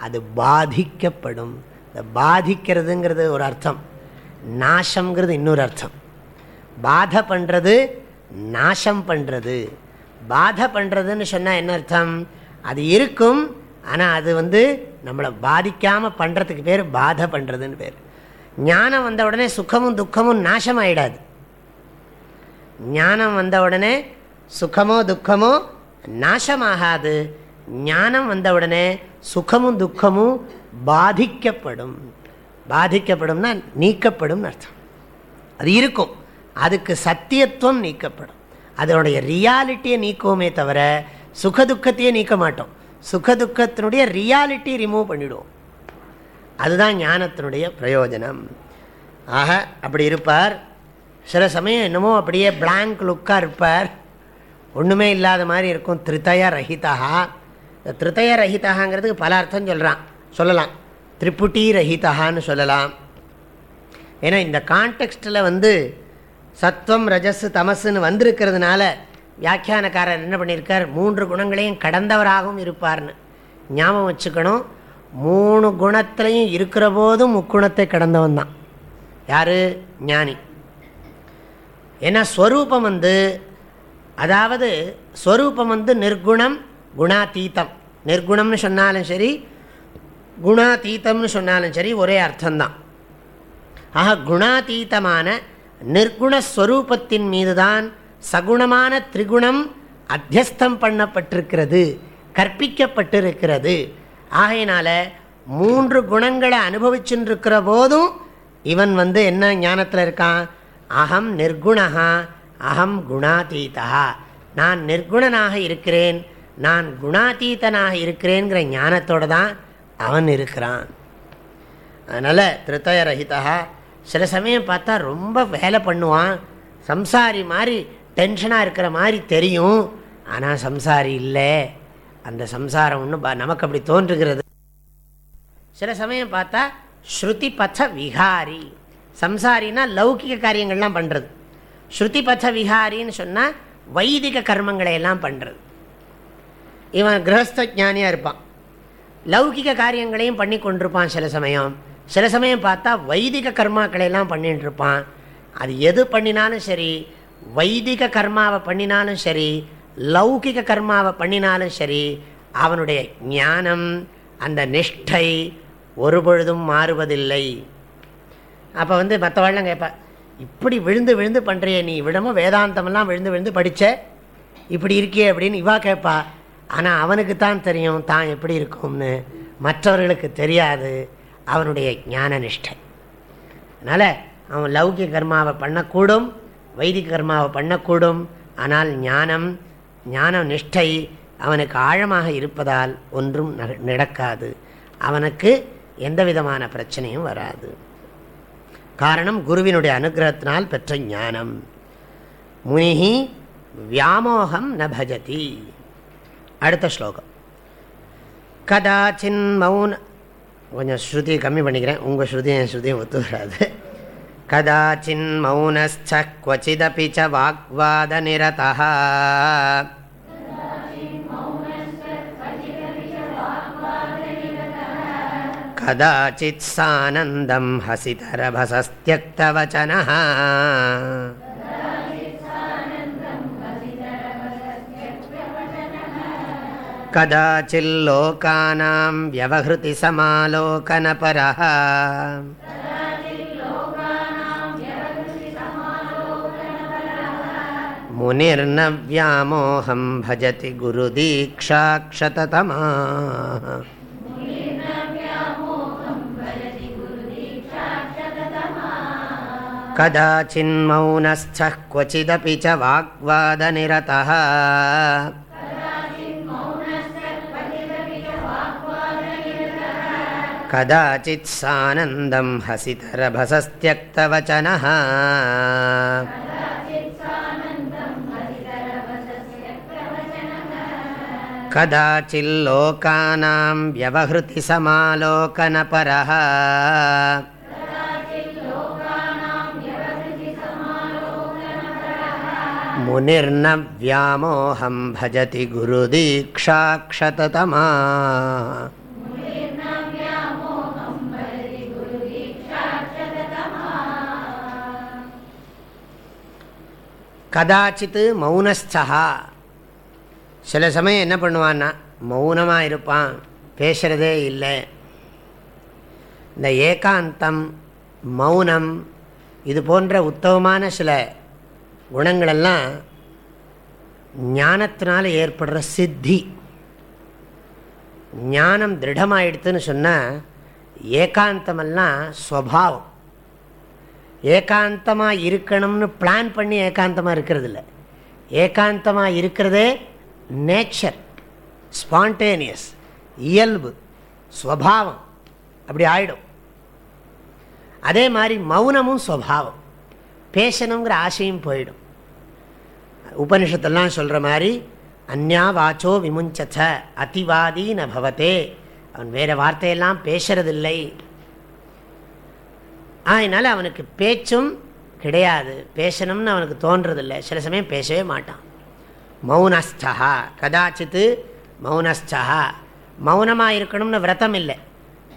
அது பாதிக்கப்படும். இந்த பாதிக்கிறதுங்கிறது ஒரு அர்த்தம். நாசங்கிறது இன்னொரு அர்த்தம். பாதை பண்ணுறது நாசம் பண்ணுறது பாதை பண்ணுறதுன்னு சொன்னால் என்ன அர்த்தம்? அது இருக்கும் ஆனால் அது வந்து நம்மளை பாதிக்காமல் பண்ணுறதுக்கு பேர் பாதை பண்ணுறதுன்னு பேர். ஞானம் வந்த உடனே சுகமும் துக்கமும் நாசம் ஆயிடாது ஞானம் வந்த உடனே சுகமோ துக்கமோ நாசமாகாது. ஞானம் வந்தவுடனே சுகமும் துக்கமும் பாதிக்கப்படும். பாதிக்கப்படும்னா நீக்கப்படும் அர்த்தம். அது இருக்கும். அதுக்கு சத்தியத்துவம் நீக்கப்படும். அதனுடைய ரியாலிட்டியை நீக்குவோமே தவிர சுகதுக்கத்தையே நீக்க மாட்டோம். சுகதுக்கத்தினுடைய ரியாலிட்டி ரிமூவ் பண்ணிவிடுவோம் அதுதான் ஞானத்தினுடைய பிரயோஜனம். ஆக அப்படி இருப்பார். சில சமயம் என்னமோ அப்படியே பிளாங்க் லுக்காக இருப்பார். ஒன்றுமே இல்லாத மாதிரி இருக்கும் திருத்தய ரஹிதா திருத்தய ரஹிதாங்கிறதுக்கு பல அர்த்தம் சொல்கிறான் சொல்லலாம். திரிபுட்டி ரஹிதான்னு சொல்லலாம். ஏன்னா இந்த கான்டெக்ஸ்டில் வந்து சத்வம் ரஜஸ் தமசுன்னு வந்திருக்கிறதுனால வியாக்கியானக்காரர் என்ன பண்ணியிருக்கார் மூன்று குணங்களையும் கடந்தவராகவும் இருப்பார்னு. ஞாபகம் வச்சுக்கணும். மூணு குணத்திலையும் இருக்கிற போதும் முக்குணத்தை கடந்தவன் தான். யார்? ஞானி. ஏன்னா ஸ்வரூபம் வந்து அதாவது ஸ்வரூபம் வந்து நிர்குணம் குணாதீத்தம் நிர்குணம்னு சொன்னாலும் சரி குணாதீத்தம்னு சொன்னாலும் சரி ஒரே அர்த்தம்தான். ஆக குணாதீத்தமான நிர்குணஸ்வரூபத்தின் மீதுதான் சகுணமான திரிகுணம் அத்தியஸ்தம் பண்ணப்பட்டிருக்கிறது கற்பிக்கப்பட்டிருக்கிறது. ஆகையினால மூன்று குணங்களை அனுபவிச்சுருக்கிற போதும் இவன் வந்து என்ன ஞானத்தில் இருக்கான்? அகம் நிர்குணகா அகம் குணாதீதா. நான் நிர்குணனாக இருக்கிறேன். நான் குணாதீதனாக இருக்கிறேங்கிற ஞானத்தோடு தான் அவன் இருக்கிறான். அதனால் திருத்தயரகிதா சில சமயம் பார்த்தா ரொம்ப வேலை பண்ணுவான். சம்சாரி மாதிரி டென்ஷனாக இருக்கிற மாதிரி தெரியும். ஆனால் சம்சாரி இல்லை. அந்த சம்சாரம் ஒன்று நமக்கு அப்படி தோன்றுகிறது. சில சமயம் பார்த்தா ஸ்ருதி பಥ விகாரி. சம்சாரின்னா லௌகிக காரியங்கள்லாம் பண்ணுறது ஸ்ருதிபத விஹாரின்னு சொன்னால் வைதிக கர்மங்களை எல்லாம் பண்ணுறது இவன் கிரகஸ்த ஜானியாக இருப்பான். லௌகிக காரியங்களையும் பண்ணி கொண்டிருப்பான் சில சமயம். சில சமயம் பார்த்தா வைதிக கர்மாக்களை எல்லாம் பண்ணிட்டு இருப்பான். அது எது பண்ணினாலும் சரி வைதிக கர்மாவை பண்ணினாலும் சரி லௌகிக கர்மாவை பண்ணினாலும் சரி அவனுடைய ஞானம் அந்த நிஷ்டை ஒரு பொழுதும் மாறுவதில்லை. அப்போ வந்து மற்றவாழ்லாம் கேட்பேன் இப்படி விழுந்து விழுந்து பண்ணுறிய நீ. விடமும் வேதாந்தமெல்லாம் விழுந்து விழுந்து படித்த இப்படி இருக்கியே அப்படின்னு இவா கேட்பா ஆனால் அவனுக்கு தான் தெரியும் தான் எப்படி இருக்கும்னு. மற்றவர்களுக்கு தெரியாது. அவனுடைய ஞான நிஷ்டை அதனால் அவன் லௌகிக கர்மாவை பண்ணக்கூடும் வைதிக கர்மாவை பண்ணக்கூடும். ஆனால் ஞானம் ஞான நிஷ்டை அவனுக்கு ஆழமாக இருப்பதால் ஒன்றும் நடக்காது. அவனுக்கு எந்த விதமான பிரச்சனையும் வராது. காரணம் குருவினுடைய அனுகிரகத்தினால் பெற்ற ஞானம் முனிஹி வியாமோகம் ந பஜதி அடுத்த ஸ்லோகம் கதாச்சின் மௌன கொஞ்சம் ஸ்ருதி கம்மி பண்ணிக்கிறேன் உங்கள் ஸ்ருதியும் என் ஸ்ருதியும் ஒத்து வராது கதாச்சின் மௌனஸ்ச क्वचिदपि च वाग्वादनिरतः कदाचित् सानन्दं हसितरभसस्त्यक्तवचनम् कदाचिल्लोकानां व्यवहृतिसमालोकनपरः। मुनिर्नव्यामोऽहं भजति गुरुदीक्षाक्षततमा। कदाचिन्मौनस्थः क्वचिदपि च वाग्वादनिरतः। कदाचित् सानन्दं हसितरभसस्त्यक्तवचनः। कदाचिल्लोकानां முனிர்ன வியாமோகம் பஜதி குரு தீக்ஷாட்சதமா கதாச்சித்து மௌனஸ்தகா சில சமயம் என்ன பண்ணுவான்னா மௌனமாக இருப்பான் பேசுகிறதே இல்லை. இந்த ஏகாந்தம் மௌனம் இது போன்ற உத்தமமான சில குணங்களெல்லாம் ஞானத்தினால ஏற்படுற சித்தி. ஞானம் திருடமாயிடுத்துன்னு சொன்னால் ஏகாந்தமெல்லாம் ஸ்வபாவம் ஏகாந்தமாக இருக்கணும்னு பிளான் பண்ணி ஏகாந்தமாக இருக்கிறது இல்லை ஏகாந்தமாக இருக்கிறதே நேச்சர் ஸ்பான்டேனியஸ் இயல்பு ஸ்வபாவம் அப்படி ஆயிடும். அதே மாதிரி மௌனமும் ஸ்வபாவம் பேசணுங்கிற ஆசையும் போயிடும். உபனிஷத்தெல்லாம் சொல்கிற மாதிரி அந்யா வாச்சோ விமுஞ்சத அதிவாதி ந பவத்தே அவன் வேறு வார்த்தையெல்லாம் பேசுறதில்லை. அதனால் அவனுக்கு பேச்சும் கிடையாது. பேசணும்னு அவனுக்கு தோன்றதில்லை. சில சமயம் பேசவே மாட்டான். மௌனஸ்தா கதாச்சித்து மௌனஸ்தா மௌனமாக இருக்கணும்னு விரதம் இல்லை.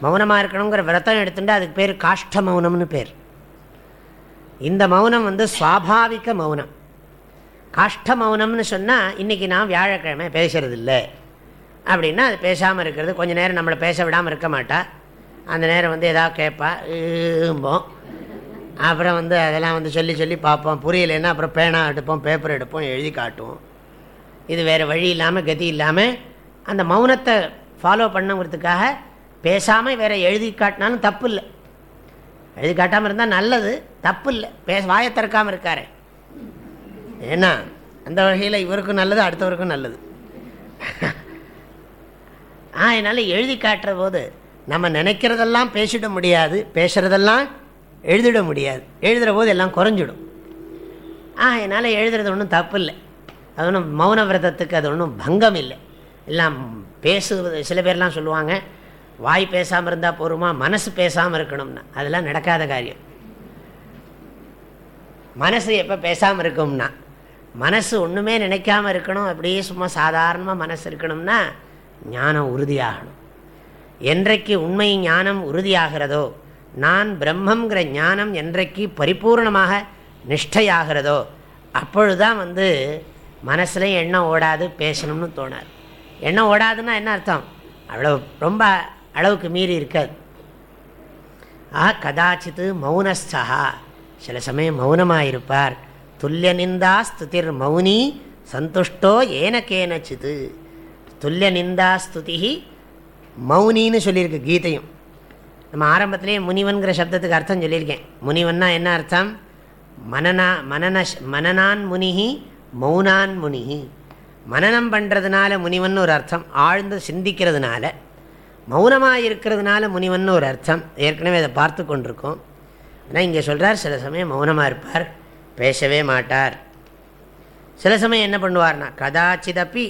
மௌனமாக இருக்கணுங்கிற விரதம் எடுத்துட்டு அதுக்கு பேர் காஷ்ட மௌனம்னு பேர். இந்த மௌனம் வந்து சுவாபாவிக மௌனம். காஷ்ட மௌனம்னு சொன்னால் இன்றைக்கி நான் வியாழக்கிழமை பேசுறது இல்லை அப்படின்னா அது பேசாமல் இருக்கிறது. கொஞ்சம் நேரம் நம்மளை பேச விடாமல் இருக்க மாட்டா. அந்த நேரம் வந்து எதாவது கேட்பா இரும்போம் அப்புறம் வந்து அதெல்லாம் வந்து சொல்லி சொல்லி பார்ப்போம். புரியலைன்னா அப்புறம் பேனா எடுப்போம் பேப்பர் எடுப்போம் எழுதி காட்டுவோம். இது வேறு வழி இல்லாமல் கதி இல்லாமல் அந்த மௌனத்தை ஃபாலோ பண்ணுங்கிறதுக்காக பேசாமல் வேறு எழுதி காட்டினாலும் தப்பு இல்லை. எழுதி காட்டாமல் இருந்தால் நல்லது. தப்பு இல்லை பேச வாயை திறக்காமல் இருக்காரு. ஏன்னா அந்த வகையில் இவருக்கும் நல்லது அடுத்தவருக்கும் நல்லது. ஆ என்னால் எழுதி காட்டுற போது நம்ம நினைக்கிறதெல்லாம் பேசிட முடியாது. பேசுகிறதெல்லாம் எழுதிட முடியாது. எழுதுகிற போது எல்லாம் குறைஞ்சிடும். ஆ என்னால் எழுதுறது ஒன்றும் தப்பு இல்லை அது ஒன்றும் மௌன விரதத்துக்கு அது ஒன்றும் பங்கம் இல்லை எல்லாம் பேசுவது சில பேர்லாம் சொல்லுவாங்க வாய் பேசாமல் இருந்தால் போருமா மனசு பேசாமல் இருக்கணும்னா. அதெல்லாம் நடக்காத காரியம். மனசு எப்போ பேசாமல் இருக்கும்னா மனசு ஒன்றுமே நினைக்காமல் இருக்கணும் அப்படியே சும்மா சாதாரணமாக மனசு இருக்கணும்னா ஞானம் உறுதியாகணும். என்றைக்கு உண்மை ஞானம் உறுதியாகிறதோ நான் பிரம்மங்கிற ஞானம் என்றைக்கு பரிபூர்ணமாக நிஷ்டையாகிறதோ அப்பொழுதுதான் வந்து மனசில் எண்ணம் ஓடாது பேசணும்னு தோணாது. எண்ணம் ஓடாதுன்னா என்ன அர்த்தம்? அவ்வளோ ரொம்ப அளவுக்கு மீறி இருக்காது. ஆ கதாச்சித்து மௌனஸ்தா சில சமயம் மௌனமாக இருப்பார் துல்லிய நிந்தா ஸ்துதிர் மௌனி சந்துஷ்டோ ஏன கேனச்சித்து துல்லிய நிந்தா ஸ்துதி மௌனின்னு சொல்லியிருக்கு கீதையும். நம்ம ஆரம்பத்திலேயே முனிவன்கிற சப்தத்துக்கு அர்த்தம் சொல்லியிருக்கேன். முனிவன்னா என்ன அர்த்தம்? மனனா மனன மனநான் முனிகி மௌனான் முனிகி மனநம் பண்ணுறதுனால முனிவன் ஒரு அர்த்தம். ஆழ்ந்து சிந்திக்கிறதுனால. மௌனமாக இருக்கிறதுனால முனிவன் ஒரு அர்த்தம். ஏற்கனவே அதை பார்த்து கொண்டிருக்கோம். ஆனால் இங்கே சொல்கிறார் சில சமயம் மௌனமாக இருப்பார் பேசவே மாட்டார். சில சமயம் என்ன பண்ணுவார்னா கதாச்சிதப்பி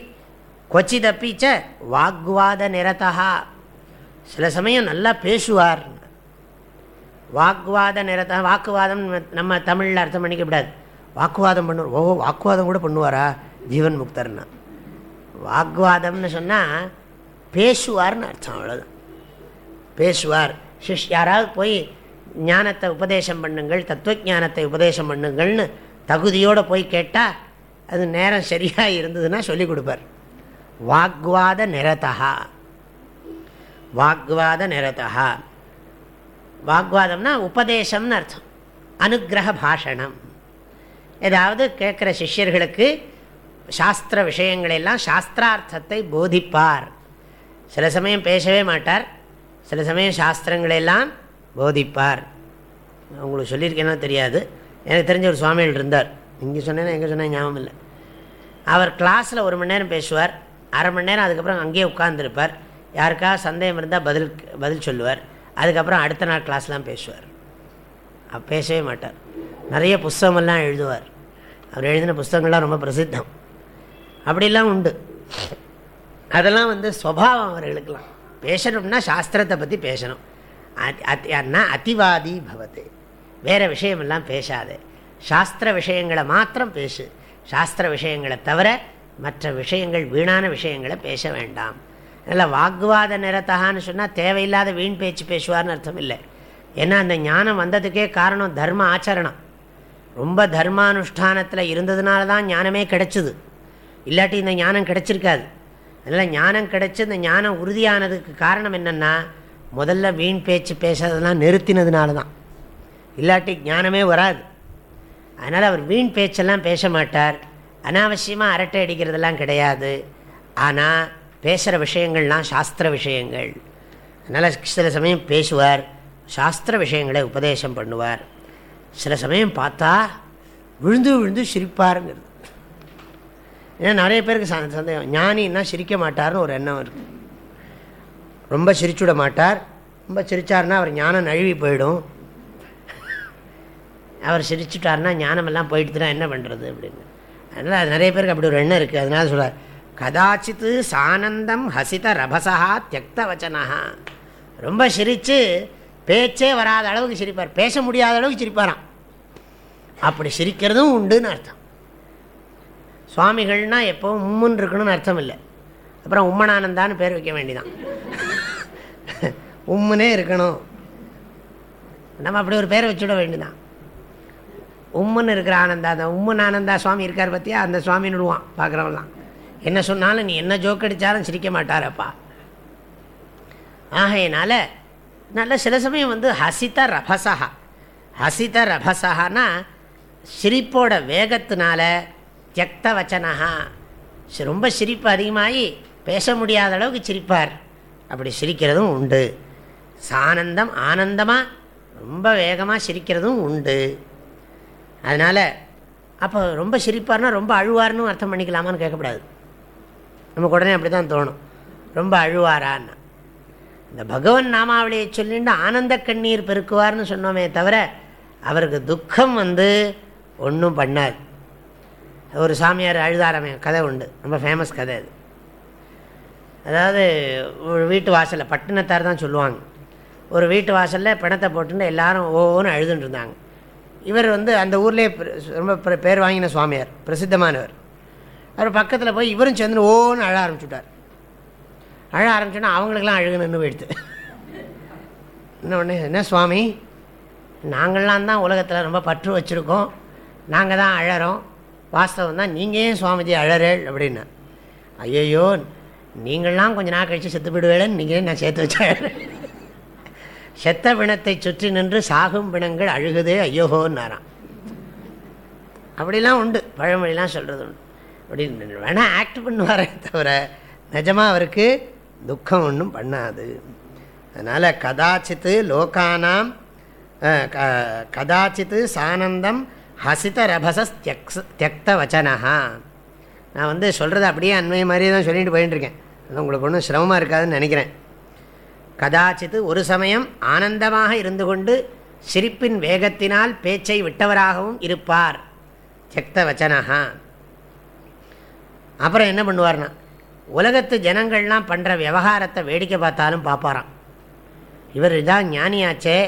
கொச்சிதப்பி ச வாக்வாத நிரதா சில சமயம் நல்லா பேசுவார். வாக்வாத நிறத்த வாக்குவாதம் நம்ம தமிழில் அர்த்தம் பண்ணிக்க கூடாது வாக்குவாதம் பண்ணுவார். ஓ வாக்குவாதம் கூட பண்ணுவாரா? ஜீவன் முக்தர்னா. வாக்வாதம்னு சொன்னால் பேசுவார்னு அர்த்தம் அவ்வளோதான் பேசுவார். சிஷ் யாராவது போய் ஞானத்தை உபதேசம் பண்ணுங்கள் தத்துவ ஞானத்தை உபதேசம் பண்ணுங்கள்னு தகுதியோடு போய் கேட்டால் அது நேரம் சரியாக இருந்ததுன்னா சொல்லிக் கொடுப்பார். வாக்வாத நிரதா வாக்வாத நிரதா வாக்வாதம்னா உபதேசம்னு அர்த்தம். அனுகிரக பாஷணம். ஏதாவது கேட்குற சிஷ்யர்களுக்கு சாஸ்திர விஷயங்களெல்லாம் சாஸ்திரார்த்தத்தை போதிப்பார். சில சமயம் பேசவே மாட்டார். சில சமயம் சாஸ்திரங்களெல்லாம் போதிப்பார். உங்களுக்கு சொல்லியிருக்கேன்னா தெரியாது. எனக்கு தெரிஞ்ச ஒரு சுவாமிகள் இருந்தார். இங்கே சொன்னேன்னா எங்கே சொன்னால் ஞாபகம் இல்லை. அவர் கிளாஸில் ஒரு மணி நேரம் பேசுவார். அரை மணி நேரம் அதுக்கப்புறம் அங்கேயே உட்காந்துருப்பார் யாருக்கா சந்தேகம் இருந்தால் பதில் பதில் சொல்லுவார். அதுக்கப்புறம் அடுத்த நாள் கிளாஸ்லாம் பேசுவார். பேசவே மாட்டார். நிறைய புஸ்தகமெல்லாம் எழுதுவார். அவர் எழுதின புஸ்தகங்கள்லாம் ரொம்ப பிரசித்தம். அப்படிலாம் உண்டு. அதெல்லாம் வந்து ஸ்வபாவம் அவர்களுக்கெல்லாம். பேசணும்னா சாஸ்திரத்தை பற்றி பேசணும். அன்னா அதிவாதி பவத்து. வேறு விஷயமெல்லாம் பேசாது. சாஸ்திர விஷயங்களை மாத்திரம் பேசு. சாஸ்திர விஷயங்களை தவிர மற்ற விஷயங்கள் வீணான விஷயங்களை பேச வேண்டாம். அதனால் வாக்குவாத நிறத்தகான்னு சொன்னால் தேவையில்லாத வீண் பேச்சு பேசுவார்னு அர்த்தம் இல்லை ஏன்னா அந்த ஞானம் வந்ததுக்கே காரணம் தர்ம ஆச்சரணம். ரொம்ப தர்மானுஷ்டானத்தில் இருந்ததுனால தான் ஞானமே கிடைச்சிது. இல்லாட்டி இந்த ஞானம் கிடைச்சிருக்காது. அதனால் ஞானம் கிடைச்சி இந்த ஞானம் உறுதியானதுக்கு காரணம் என்னென்னா முதல்ல வீண் பேச்சு பேசுறதெல்லாம் நிறுத்தினதுனால தான் இல்லாட்டி ஞானமே வராது. அதனால் அவர் வீண் பேச்செல்லாம் பேச மாட்டார். அனாவசியமாக அரட்டை அடிக்கிறதெல்லாம் கிடையாது. ஆனால் பேசுகிற விஷயங்கள்லாம் சாஸ்திர விஷயங்கள். அதனால் சில சமயம் பேசுவார் சாஸ்திர விஷயங்களை உபதேசம் பண்ணுவார். சில சமயம் பார்த்தா விழுந்து விழுந்து சிரிப்பாருங்கிறது. ஏன்னா நிறைய பேருக்கு சந்தேகம். ஞானின்னா சிரிக்க மாட்டார்னு ஒரு எண்ணம் இருக்குது ரொம்ப சிரிச்சுட மாட்டார். ரொம்ப சிரித்தார்னா அவர் ஞானம் நழுவி போயிடும். அவர் சிரிச்சுட்டார்னா ஞானமெல்லாம் போயிட்டுனா என்ன பண்ணுறது அப்படின்னு. அதனால் அது நிறைய பேருக்கு அப்படி ஒரு எண்ணம் இருக்குது அதனால சொல்கிறார் கதாச்சித்து சானந்தம் ஹசித ரபசா தியக்த வச்சனா ரொம்ப சிரித்து பேச்சே வராத அளவுக்கு சிரிப்பார். பேச முடியாத அளவுக்கு சிரிப்பாராம். அப்படி சிரிக்கிறதும் உண்டுன்னு அர்த்தம். சுவாமிகள்னால் எப்போவும் உம்முன்னு இருக்கணும்னு அர்த்தம் இல்லை அப்புறம் உம்மனானந்தான்னு பேர் வைக்க வேண்டிதான். உம்முனே இருக்கணும். நம்ம அப்படி ஒரு பேரை வச்சுட வேண்டிதான். உம்முன்னு இருக்கிற ஆனந்தா அந்த உம்முன் ஆனந்தா சுவாமி இருக்கார் பற்றியா அந்த சுவாமி விடுவான் பார்க்குறவெல்லாம் என்ன சொன்னாலும் நீ என்ன ஜோக் அடித்தாலும் சிரிக்க மாட்டாரப்பா. ஆகையினால நல்ல சில சமயம் வந்து ஹசித ரபசஹா. ஹசித ரபசகானா சிரிப்போட வேகத்தினால தியக்த வச்சனஹா ரொம்ப சிரிப்பு அதிகமாகி பேச முடியாத அளவுக்கு சிரிப்பார். அப்படி சிரிக்கிறதும் உண்டு. சானந்தம் ஆனந்தமாக ரொம்ப வேகமாக சிரிக்கிறதும் உண்டு. அதனால் அப்போ ரொம்ப சிரிப்பார்னா ரொம்ப அழுவார்னு அர்த்தம் பண்ணிக்கலாமான்னு கேட்கக்கூடாது. நமக்கு உடனே அப்படி தான் தோணும். ரொம்ப அழுவாரான்னு. இந்த பகவன் நாமாவளியை சொல்லிட்டு ஆனந்த கண்ணீர் பெருக்குவார்னு சொன்னோமே தவிர அவருக்கு துக்கம் வந்து ஒன்றும் பண்ணாது. ஒரு சாமியார் அழுதாரமே கதை உண்டு. ரொம்ப ஃபேமஸ் கதை அது. அதாவது ஒரு வீட்டு வாசலில் பட்டினத்தார் தான் சொல்லுவாங்க. ஒரு வீட்டு வாசலில் பிணத்தை போட்டுன்னு எல்லாரும் ஒவ்வொன்றும் அழுதுன்னு இருந்தாங்க. இவர் வந்து அந்த ஊர்லேயே ரொம்ப பேர் வாங்கின சுவாமியார் பிரசித்தமானவர். அவர் பக்கத்தில் போய் இவரும் சேர்ந்து ஓன்னு அழ ஆரம்பிச்சுட்டார். அழ ஆரம்பிச்சோன்னா அவங்களுக்கெல்லாம் அழுகு நின்று போயிடுது இன்னொன்று என்ன சுவாமி? நாங்கள்லாம் தான் உலகத்தில் ரொம்ப பற்று வச்சுருக்கோம். நாங்கள் தான் அழறோம். வாஸ்தவம் தான் நீங்கள் ஏன் சுவாமிஜி அழறேள் அப்படின்னா. ஐயையோ நீங்கள்லாம் கொஞ்சம் நாள் கழித்து செத்து போயிடுவேன்னு நீங்களே நான் சேர்த்து வச்சேன்? செத்த பிணத்தை சுற்றி நின்று சாகும் பிணங்கள் அழுகுதே ஐயோஹோன்னாராம். அப்படிலாம் உண்டு. பழமொழிலாம் சொல்கிறது உண்டு. அப்படி வேணால் ஆக்ட் பண்ணுவாரே தவிர நிஜமாக அவருக்கு துக்கம் ஒன்றும் பண்ணாது. அதனால் கதாச்சித்து லோக்கானாம் கதாச்சித்து சானந்தம் ஹசித ரபசஸ் தியக்த வச்சனஹா நான் வந்து சொல்கிறது அப்படியே அண்மை மாதிரியே தான் சொல்லிட்டு போயிட்டுருக்கேன் உங்களுக்கு ஒன்றும் சிரமமாக இருக்காதுன்னு நினைக்கிறேன். கதாச்சித்து ஒரு சமயம் ஆனந்தமாக இருந்து கொண்டு சிரிப்பின் வேகத்தினால் பேச்சை விட்டவராகவும் இருப்பார். தியக்த வச்சனஹா அப்புறம் என்ன பண்ணுவார்னா உலகத்து ஜனங்கள்லாம் பண்ணுற விவகாரத்தை வேடிக்கை பார்த்தாலும் பார்ப்பாராம் இவர் இதான் ஞானியாச்சே.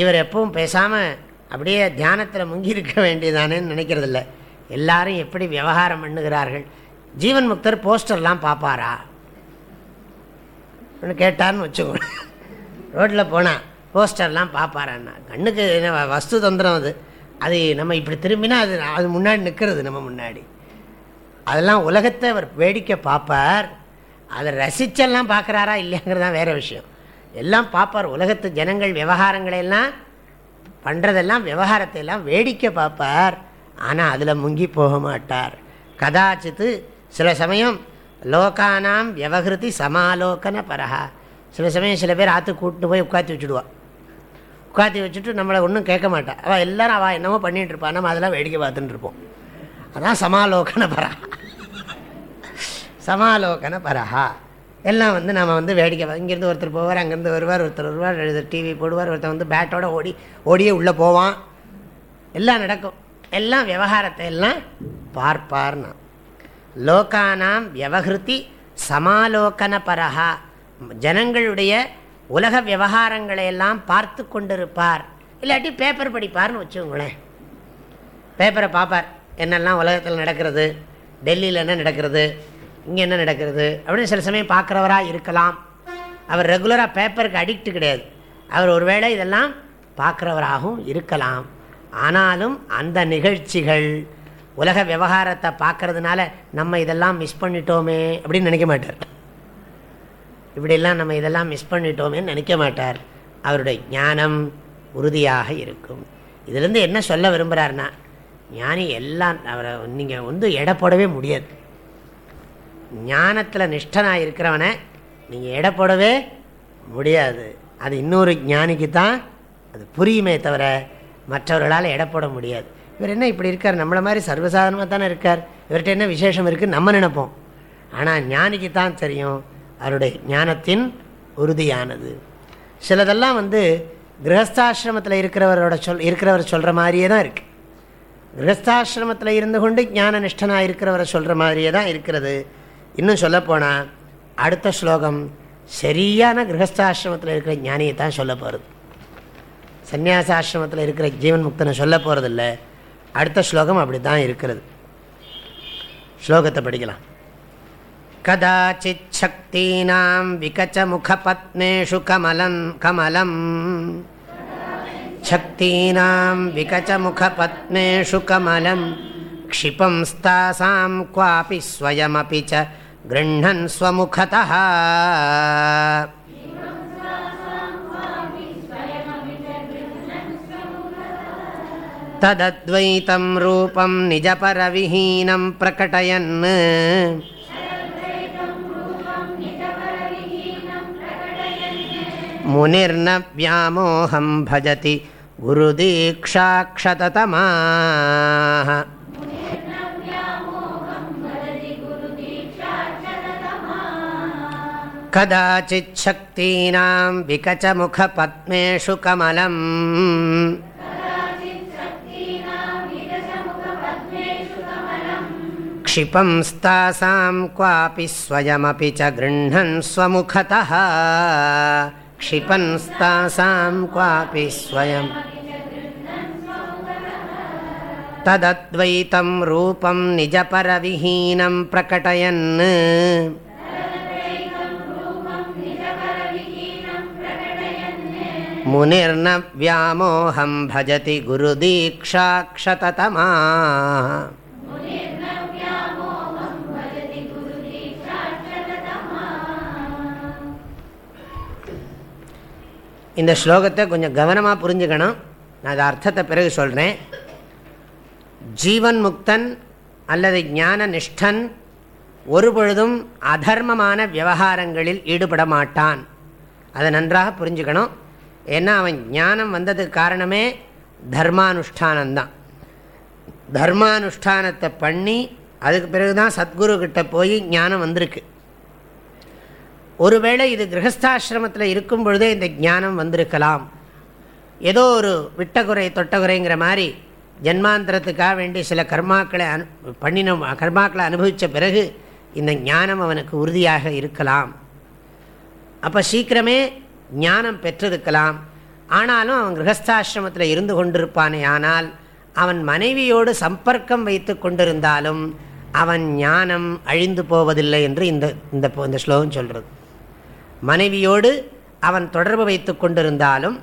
இவர் எப்பவும் பேசாமல் அப்படியே தியானத்தில் முங்கி இருக்க வேண்டியதானேன்னு நினைக்கிறதில்ல. எல்லாரும் எப்படி விவகாரம் பண்ணுகிறார்கள்? ஜீவன் முக்தர் போஸ்டர்லாம் பார்ப்பாரா கேட்டார்னு வச்சுக்கோங்க. ரோட்டில் போனால் போஸ்டர்லாம் பார்ப்பாரான்னா கண்ணுக்கு என்ன வஸ்து தந்திரம் அது. அது நம்ம இப்படி திரும்பினா அது அது முன்னாடி நிற்கிறது நம்ம முன்னாடி. அதெல்லாம் உலகத்தை அவர் வேடிக்கை பார்ப்பார் அதை ரசிச்செல்லாம் பார்க்குறாரா இல்லைங்கிறது தான் வேறு விஷயம். எல்லாம் பார்ப்பார் உலகத்து ஜனங்கள் விவகாரங்களையெல்லாம் பண்ணுறதெல்லாம் விவகாரத்தை எல்லாம் வேடிக்கை பார்ப்பார். ஆனால் அதில் முங்கி போக மாட்டார். கதாச்சித்து சில சமயம் லோகானாம் விவகிருதி சமாலோக்கன பரஹா. சில சமயம் சில பேர் ஆற்று கூட்டிட்டு போய் உட்காத்தி வச்சுடுவான் உட்காத்தி வச்சுட்டு நம்மளை ஒன்றும் கேட்க மாட்டான் அவள் எல்லோரும் அவள் என்னமோ பண்ணிகிட்டு இருப்பான் நம்ம அதெல்லாம் வேடிக்கை பார்த்துட்டு இருப்போம். அதான் சமாலோகன பரஹா. சமாலோகன பரஹா. எல்லாம் வந்து நம்ம வந்து வேடிக்கை இங்கேருந்து ஒருத்தர் போவார் அங்கேருந்து வருவார் ஒருத்தர் வருவார் டிவி போடுவார் ஒருத்தர் வந்து பேட்டோட ஓடி ஓடியே உள்ளே போவான். எல்லாம் நடக்கும். எல்லாம் விவகாரத்தை எல்லாம் பார்ப்பார்னா. லோகானாம் வியவகிருதி சமாலோகன பரஹா. ஜனங்களுடைய உலக விவகாரங்களை எல்லாம் பார்த்து கொண்டிருப்பார். இல்லாட்டி பேப்பர் படிப்பார்னு வச்சுக்கோங்களேன். பேப்பரை பார்ப்பார். என்னெல்லாம் உலகத்தில் நடக்கிறது? டெல்லியில் என்ன நடக்கிறது? இங்கே என்ன நடக்கிறது? அப்படின்னு சில சமயம் பார்க்குறவராக இருக்கலாம். அவர் ரெகுலராக பேப்பருக்கு அடிக்ட் கிடையாது. அவர் ஒருவேளை இதெல்லாம் பார்க்குறவராகவும் இருக்கலாம். ஆனாலும் அந்த நிகழ்ச்சிகள் உலக விவகாரத்தை பார்க்கறதுனால நம்ம இதெல்லாம் மிஸ் பண்ணிட்டோமே அப்படின்னு நினைக்க மாட்டார். இப்படிலாம் நம்ம இதெல்லாம் மிஸ் பண்ணிட்டோமேன்னு நினைக்க மாட்டார். அவருடைய ஞானம் உறுதியாக இருக்கும். இதுலேருந்து என்ன சொல்ல விரும்புகிறாருன்னா ஞானி எல்லாம் அவரை நீங்கள் வந்து எடை போடவே முடியாது. ஞானத்தில் நிஷ்டனாக இருக்கிறவனை நீங்கள் எடை போடவே முடியாது. அது இன்னொரு ஞானிக்கு தான் அது புரியுமே தவிர மற்றவர்களால் எடை போட முடியாது. இவர் என்ன இப்படி இருக்கார்? நம்மளை மாதிரி சர்வசாதாரணமாக தானே இருக்கார்? இவர்கிட்ட என்ன விசேஷம் இருக்குதுன்னு நம்ம நினைப்போம். ஆனால் ஞானிக்கு தான் தெரியும் அவருடைய ஞானத்தின் உறுதியானது. சிலதெல்லாம் வந்து கிரகஸ்தாசிரமத்தில் இருக்கிறவரோட சொல் இருக்கிறவர் சொல்கிற மாதிரியே தான் இருக்குது கிரகஸ்தாசிரமத்தில் இருந்து கொண்டு ஞான நிஷ்டனாக இருக்கிறவரை சொல்கிற மாதிரியே தான் இருக்கிறது. இன்னும் சொல்லப்போனால் அடுத்த ஸ்லோகம் சரியான கிரகஸ்தாசிரமத்தில் இருக்கிற ஞானியை தான் சொல்ல போகிறது சந்யாசாசிரமத்தில் இருக்கிற ஜீவன் முக்தனை சொல்ல போகிறதில்ல அடுத்த ஸ்லோகம் அப்படி தான் இருக்கிறது. ஸ்லோகத்தை படிக்கலாம். கதாச்சித் விகச்ச விகச்சமுகபத்மேஷு கமலம் கமலம். சக்தீனாம் விகச்சமுகபத்மேஷு கமலம். க்ஷிபம் ஸ்தாசாம் குவாபி ஸ்வயமபி ச गृह्णन् स्वमुखतः। तदद्वैतं रूपं निजपरविहीनं प्रकटयन्। मुनिर्न व्यामोहं भजति गुरुदीक्षाक्षततमाः। कदाचिच्छक्तीनां विकचमुखपद्मेषु कमलम् क्षिपंस्तासां क्वापि स्वयमपि च गृह्णन् स्वमुखतः क्षिपंस्तासां क्वापि स्वयम् तदद्वैतं रूपं निजपरविहीनं प्रकटयन् मुनिर्न व्यामोहं भजति गुरुदीक्षाक्षततमा இந்த ஸ்லோகத்தை கொஞ்சம் கவனமாக புரிஞ்சுக்கணும் நான் அதை அர்த்தத்தை பிறகு சொல்கிறேன் ஜீவன் முக்தன் அல்லது ஞான நிஷ்டன் ஒரு பொழுதும் அதர்மமான விவகாரங்களில் ஈடுபட மாட்டான் அதை நன்றாக புரிஞ்சுக்கணும் ஏன்னா அவன் ஞானம் வந்ததுக்கு காரணமே தர்மானுஷ்டானந்தான். தர்மானுஷ்டானத்தை பண்ணி அதுக்கு பிறகு தான் சத்குருக்கிட்ட போய் ஞானம் வந்திருக்கு. ஒருவேளை இது கிரகஸ்தாசிரமத்தில் இருக்கும் பொழுதே இந்த ஞானம் வந்திருக்கலாம். ஏதோ ஒரு விட்டகுறை தொட்டகுறைங்கிற மாதிரி ஜென்மாந்திரத்துக்காக வேண்டி சில கர்மாக்களை அனு பண்ணின கர்மாக்களை அனுபவித்த பிறகு இந்த ஞானம் அவனுக்கு உறுதியாக இருக்கலாம். அப்போ சீக்கிரமே ஞானம் பெற்றிருக்கலாம். ஆனாலும் அவன் கிரகஸ்தாசிரமத்தில் இருந்து கொண்டிருப்பானே ஆனால் அவன் மனைவியோடு சம்பர்க்கம் வைத்து கொண்டிருந்தாலும் அவன் ஞானம் அழிந்து போவதில்லை என்று இந்த இந்த இந்த ஸ்லோகம் சொல்கிறது மனைவியோடு அவன் தொடர்பு வைத்து கொண்டிருந்தாலும்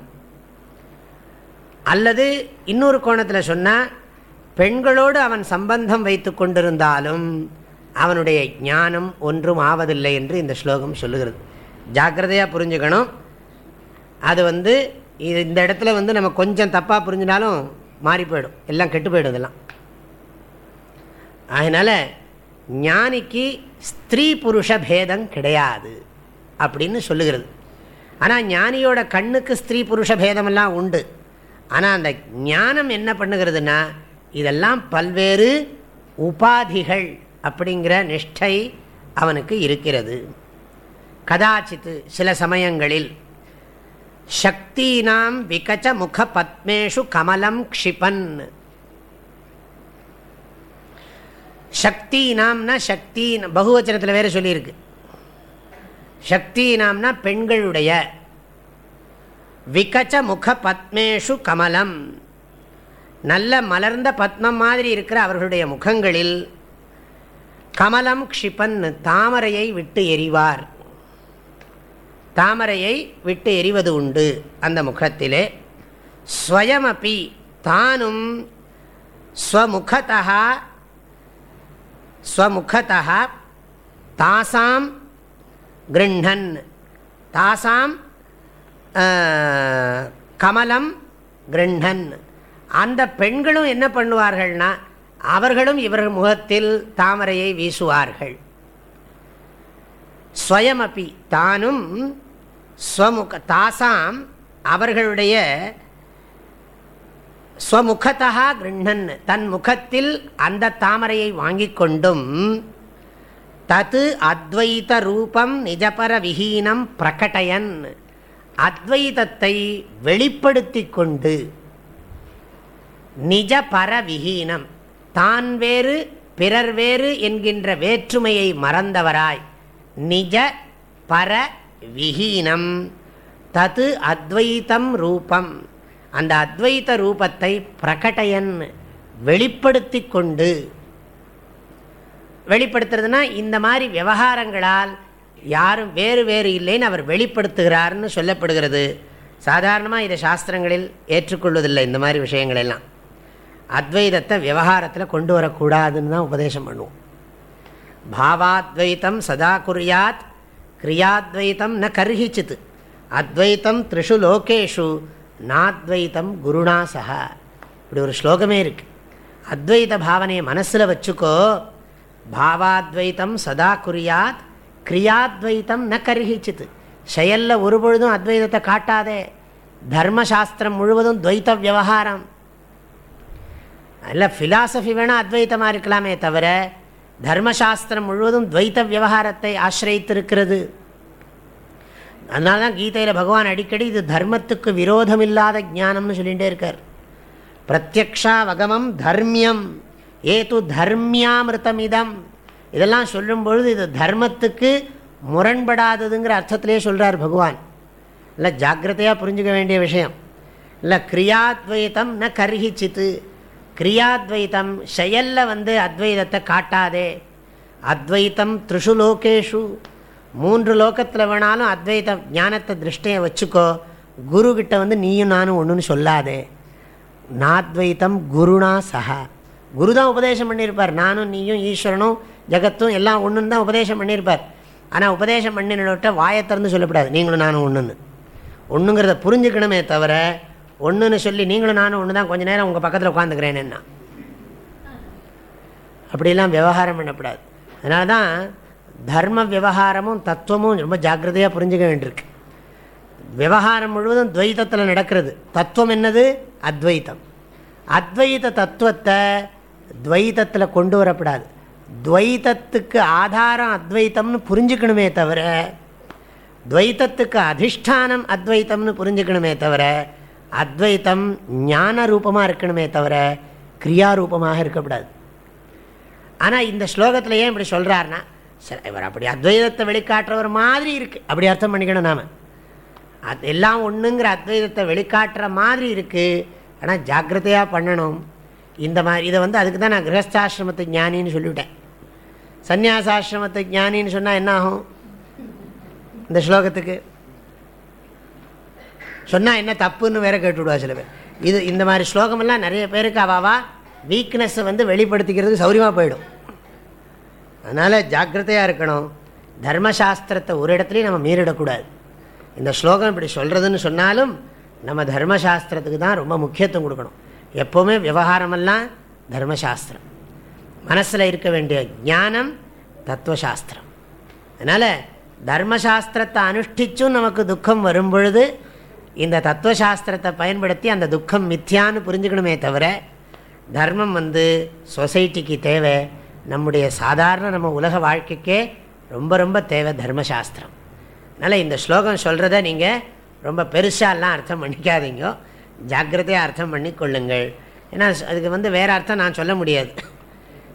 அல்லது இன்னொரு கோணத்தில் சொன்னால் பெண்களோடு அவன் சம்பந்தம் வைத்து கொண்டிருந்தாலும் அவனுடைய ஞானம் ஒன்றும் ஆவதில்லை என்று இந்த ஸ்லோகம் சொல்லுகிறது. ஜாக்கிரதையாக புரிஞ்சுக்கணும். அது வந்து இது இந்த இடத்துல வந்து நம்ம கொஞ்சம் தப்பாக புரிஞ்சினாலும் மாறி போயிடும். எல்லாம் கெட்டு போயிடும் இதெல்லாம். அதனால் ஞானிக்கு ஸ்திரீ புருஷ பேதம் கிடையாது அப்படின்னு சொல்லுகிறது. ஆனால் ஞானியோட கண்ணுக்கு ஸ்திரீ புருஷ பேதமெல்லாம் உண்டு. ஆனால் அந்த ஞானம் என்ன பண்ணுகிறதுனா இதெல்லாம் பல்வேறு உபாதிகள் அப்படிங்கிற நிஷ்டை அவனுக்கு இருக்கிறது. கதாச்சித்து சில சமயங்களில் சக்தீனாம் விகச்ச முக பத்மேஷு கமலம் க்ஷிபன். சக்தீனாம்னா சக்தி பகுவச்சனத்தில் வேறு சொல்லியிருக்கு. சக்தீனாம்னா பெண்களுடைய. விகச்ச முக பத்மேஷு கமலம். நல்ல மலர்ந்த பத்மம் மாதிரி இருக்கிற அவர்களுடைய முகங்களில் கமலம் க்ஷிபன் தாமரையை விட்டு எறிவார். தாமரையை விட்டு எறிவது உண்டு. அந்த முகத்திலே ஸ்வயமபி தானும் ஸ்வமுகதா ஸ்வமுகதா தாசாம் கிருண்ணன் தாசாம் கமலம் கிருண்ணன் அந்த பெண்களும் என்ன பண்ணுவார்கள்னா அவர்களும் இவர் முகத்தில் தாமரையை வீசுவார்கள். ஸ்வயமபி தானும் ஸ்வமுக தாசாம் அவர்களுடைய ஸ்வமுகத்தா கிருண்ணன். தன் முகத்தில் அந்த தாமரையை வாங்கி கொண்டும் தத்து அத்வைத ரூபம் நிஜபர விஹீனம் பிரகட்டயன் அத்வைதத்தை வெளிப்படுத்தி கொண்டு நிஜ பர விஹீனம். தான் வேறு பிறர் வேறு என்கின்ற வேற்றுமையை மறந்தவராய். நிஜ பர விஹீனம். தது அத்வைத்தம் ரூபம். அந்த அத்வைத்த ரூபத்தை பிரகடையன் வெளிப்படுத்தி கொண்டு வெளிப்படுத்துறதுனா இந்த மாதிரி விவகாரங்களால் யாரும் வேறு வேறு இல்லைன்னு அவர் வெளிப்படுத்துகிறார்னு சொல்லப்படுகிறது. சாதாரணமாக இதை சாஸ்திரங்களில் ஏற்றுக்கொள்வதில்லை இந்த மாதிரி விஷயங்கள் எல்லாம் அத்வைதத்தை விவகாரத்தில் கொண்டு வரக்கூடாதுன்னு தான் உபதேசம் பண்ணுவோம். பாவாத்வைத்தம் சதா குறியாத் கிரியாத்வைத்தம் ந கர்ஹிச்சித் அத்வைத்தம் த்ரிஷு லோகேஷு நாத்வைத்தம் குருணா சஹா இப்படி ஒரு ஸ்லோகமே இருக்கு. அத்வைத பாவனையை மனசில் வச்சுக்கோ பாவாத்வைத்தம் சதா குறியாத் கிரியாத்வைத்தம் ந கருகிச்சித்து செயலில் ஒரு பொழுதும் அத்வைதத்தை காட்டாதே. தர்மசாஸ்திரம் முழுவதும் துவைத்த விவகாரம். இல்லை ஃபிலாசபி வேணால் அத்வைத்தமாக இருக்கலாமே தவிர தர்மசாஸ்திரம் முழுவதும் துவைத்த விவகாரத்தை ஆசிரியத்திருக்கிறது. அதனால தான் கீதையில் பகவான் அடிக்கடி இது தர்மத்துக்கு விரோதம் இல்லாத ஜானம்னு சொல்லிகிட்டே இருக்கார். பிரத்யக்ஷா வகமம் தர்மியம் ஏது தர்மியாமிருத்தமிதம். இதெல்லாம் சொல்லும் பொழுது இது தர்மத்துக்கு முரண்படாததுங்கிற அர்த்தத்திலே சொல்கிறார் பகவான். இல்லை ஜாக்கிரதையாக புரிஞ்சுக்க வேண்டிய விஷயம். இல்லை கிரியாத்வைத்தம் ந கர்ஹிச்சித்து கிரியாத்வைத்தம் செயலில் வந்து அத்வைதத்தை காட்டாதே. அத்வைத்தம் த்ரிஷு லோகேஷு. மூன்று லோகத்தில் வேணாலும் அத்வைத ஞானத்தை திருஷ்டையை வச்சுக்கோ. குருக்கிட்ட வந்து நீயும் நானும் ஒன்றுன்னு சொல்லாதே. நாத்வைத்தம் குருணா சஹா. குரு தான் உபதேசம் பண்ணியிருப்பார் நானும் நீயும் ஈஸ்வரனும் ஜகத்தும் எல்லாம் ஒன்றுன்னு தான் உபதேசம் பண்ணியிருப்பார் ஆனால் உபதேசம் பண்ணினோட்ட வாயை திறந்து சொல்லக்கூடாது நீங்களும் நானும் ஒன்றுன்னு ஒன்றுங்கிறத புரிஞ்சுக்கணுமே தவிர ஒன்றுன்னு சொல்லி நீங்களும் நானும் ஒன்று தான் கொஞ்சம் நேரம் உங்கள் பக்கத்தில் உட்காந்துக்கிறேன்னா அப்படிலாம் விவகாரம் பண்ணக்கூடாது. அதனால தான் தர்ம விவகாரமும் தத்துவமும் ரொம்ப ஜாக்கிரதையாக புரிஞ்சுக்க வேண்டியிருக்கு. விவகாரம் முழுவதும் துவைத்தத்தில் நடக்கிறது. தத்துவம் என்னது? அத்வைத்தம். அத்வைத தத்துவத்தை துவைத்தத்தில் கொண்டு வரப்படாது. துவைத்தத்துக்கு ஆதாரம் அத்வைத்தம்னு புரிஞ்சுக்கணுமே தவிர துவைத்தத்துக்கு அதிஷ்டானம் அத்வைத்தம்னு புரிஞ்சுக்கணுமே தவிர அத்வைத்தம் ஞான ரூபமாக இருக்கணுமே தவிர கிரியாரூபமாக இருக்கக்கூடாது. ஆனால் இந்த ஸ்லோகத்தில் ஏன் இப்படி சொல்கிறாருன்னா சரி இவர் அப்படி அத்வைதத்தை வெளிக்காட்டுறவர் மாதிரி இருக்குது அப்படி அர்த்தம் பண்ணிக்கணும் நாம். அது எல்லாம் ஒன்றுங்கிற அத்வைதத்தை வெளிக்காட்டுற மாதிரி இருக்குது ஆனால் ஜாக்கிரதையாக பண்ணணும். இந்த மாதிரி இதை வந்து அதுக்கு தான் நான் கிரகஸ்தாசிரமத்தை ஞானின்னு சொல்லிவிட்டேன். சந்நியாசாசிரமத்தை ஞானின்னு சொன்னால் என்ன ஆகும்? இந்த ஸ்லோகத்துக்கு. சொன்னால் என்ன தப்புன்னு வேற கேட்டுவிடுவா சில பேர். இது இந்த மாதிரி ஸ்லோகமெல்லாம் நிறைய பேருக்கு அவாவா வீக்னஸை வந்து வெளிப்படுத்திக்கிறதுக்கு சௌரியமாக போயிடும். அதனால் ஜாக்கிரதையாக இருக்கணும். தர்மசாஸ்திரத்தை ஒரு இடத்துலையும் நம்ம மீறிடக்கூடாது. இந்த ஸ்லோகம் இப்படி சொல்கிறதுன்னு சொன்னாலும் நம்ம தர்மசாஸ்திரத்துக்கு தான் ரொம்ப முக்கியத்துவம் கொடுக்கணும். எப்போவுமே விவகாரமெல்லாம் தர்மசாஸ்திரம். மனசில் இருக்க வேண்டிய ஞானம் தத்துவசாஸ்திரம். அதனால் தர்மசாஸ்திரத்தை அனுஷ்டிச்சும் நமக்கு துக்கம் வரும் பொழுது இந்த தத்துவசாஸ்திரத்தை பயன்படுத்தி அந்த துக்கம் மித்தியான்னு புரிஞ்சுக்கணுமே தவிர தர்மம் வந்து சொசைட்டிக்கு தேவை. நம்முடைய சாதாரண நம்ம உலக வாழ்க்கைக்கே ரொம்ப ரொம்ப தேவை தர்மசாஸ்திரம். அதனால் இந்த ஸ்லோகம் சொல்கிறத நீங்கள் ரொம்ப பெருசாலாம் அர்த்தம் பண்ணிக்காதீங்க. ஜாக்கிரதையாக அர்த்தம் பண்ணி கொள்ளுங்கள் ஏன்னா அதுக்கு வந்து வேறு அர்த்தம் நான் சொல்ல முடியாது.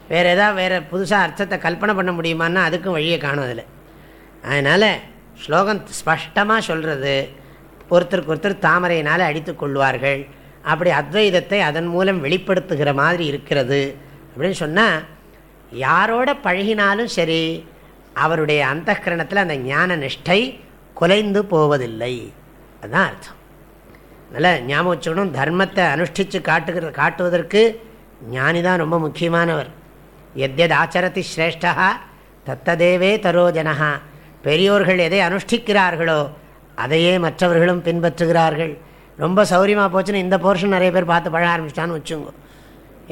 வேறு எதாவது வேறு புதுசாக அர்த்தத்தை கல்பனை பண்ண முடியுமான்னா அதுக்கும் வழியை காணும் அதில். அதனால் ஸ்லோகம் ஸ்பஷ்டமாக சொல்கிறது ஒருத்தருக்கு ஒருத்தர் தாமரையினால் அடித்து கொள்வார்கள். அப்படி அத்வைதத்தை அதன் மூலம் வெளிப்படுத்துகிற மாதிரி இருக்கிறது. அப்படின்னு சொன்னால் யாரோட பழகினாலும் சரி அவருடைய அந்த கரணத்தில் அந்த ஞான நிஷ்டை குலைந்து போவதில்லை. அதுதான் அர்த்தம். நல்ல ஞாபகம் வச்சுக்கணும் தர்மத்தை அனுஷ்டித்து காட்டுகிற காட்டுவதற்கு ஞானி தான் ரொம்ப முக்கியமானவர். எத்யத் ஆச்சரதி ஸ்ரேஷ்டா தத்ததேவே தரோஜனஹா பெரியோர்கள் எதை அனுஷ்டிக்கிறார்களோ அதையே மற்றவர்களும் பின்பற்றுகிறார்கள். ரொம்ப சௌரியமாக போச்சுன்னு இந்த போர்ஷன் நிறைய பேர் பார்த்து பழக ஆரம்பிச்சிட்டான்னு வச்சுங்க.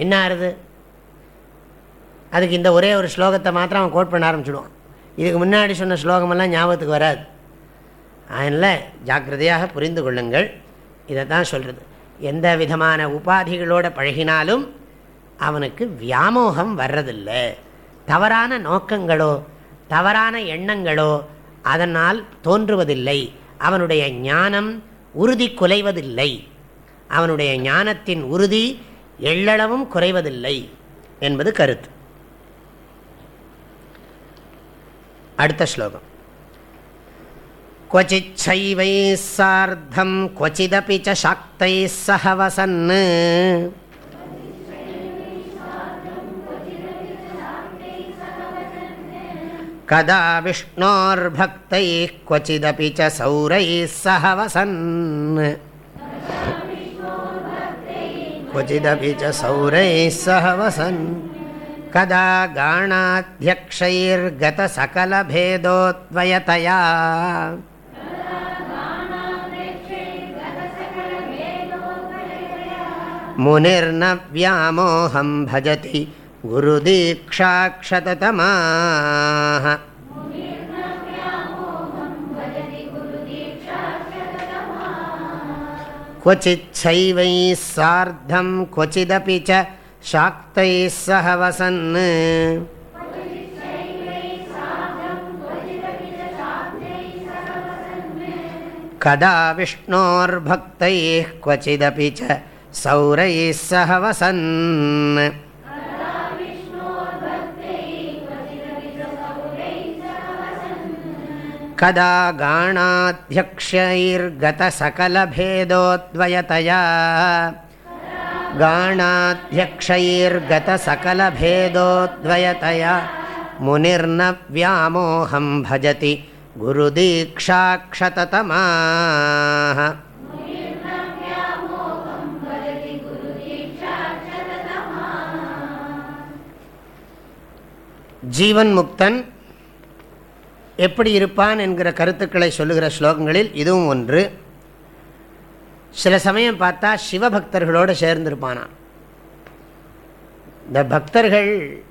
என்ன ஆறுது? அதுக்கு இந்த ஒரே ஒரு ஸ்லோகத்தை மாத்திரம் அவன் கோட் பண்ண ஆரம்பிச்சிடுவான். இதுக்கு முன்னாடி சொன்ன ஸ்லோகமெல்லாம் ஞாபகத்துக்கு வராது. அதனால் ஜாக்கிரதையாக புரிந்து கொள்ளுங்கள். இதை தான் சொல்கிறது எந்த விதமான உபாதிகளோடு பழகினாலும் அவனுக்கு வியாமோகம் வர்றதில்லை. தவறான நோக்கங்களோ தவறான எண்ணங்களோ அதனால் தோன்றுவதில்லை. அவனுடைய ஞானம் உறுதி குலைவதில்லை அவனுடைய ஞானத்தின் உறுதி எள்ளளவும் குறைவதில்லை என்பது கருத்து அடுத்த ஸ்லோகம் क्वचिच्छैवैः सार्धं क्वचिदपि च शाक्तैः सह वसन् कदा विष्णोर्भक्तैः क्वचिदपि च सौरैः सह वसन्। क्वचिदपि च सौरैः सह वसन्। कदा गाणाध्यक्षैर्गतसकलभेदोद्वयतया मुनिर्न व्यामोहं भजति गुरुदीक्षाक्षततमाः। क्वचिच्छैवैः सार्धं, क्वचिदपि च शाक्तैः सह वसन्। कदा विष्णोर्भक्तैः क्वचिदपि च सौरैः सह वसन्। कदा गाणाध्यक्षैर्गतसकलभेदोद्वयतया गाणाध्यक्षैर्गतसकलभेदोद्वयतया मुनिर्न व्यामोहं भजति गुरुदीक्षाक्षततमाः जीवन्मुक्तन् எப்படி இருப்பான் என்கிற கருத்துக்களை சொல்லுகிற ஸ்லோகங்களில் இதுவும் ஒன்று. சில சமயம் பார்த்தா சிவபக்தர்களோடு சேர்ந்திருப்பானான் இந்த பக்தர்கள்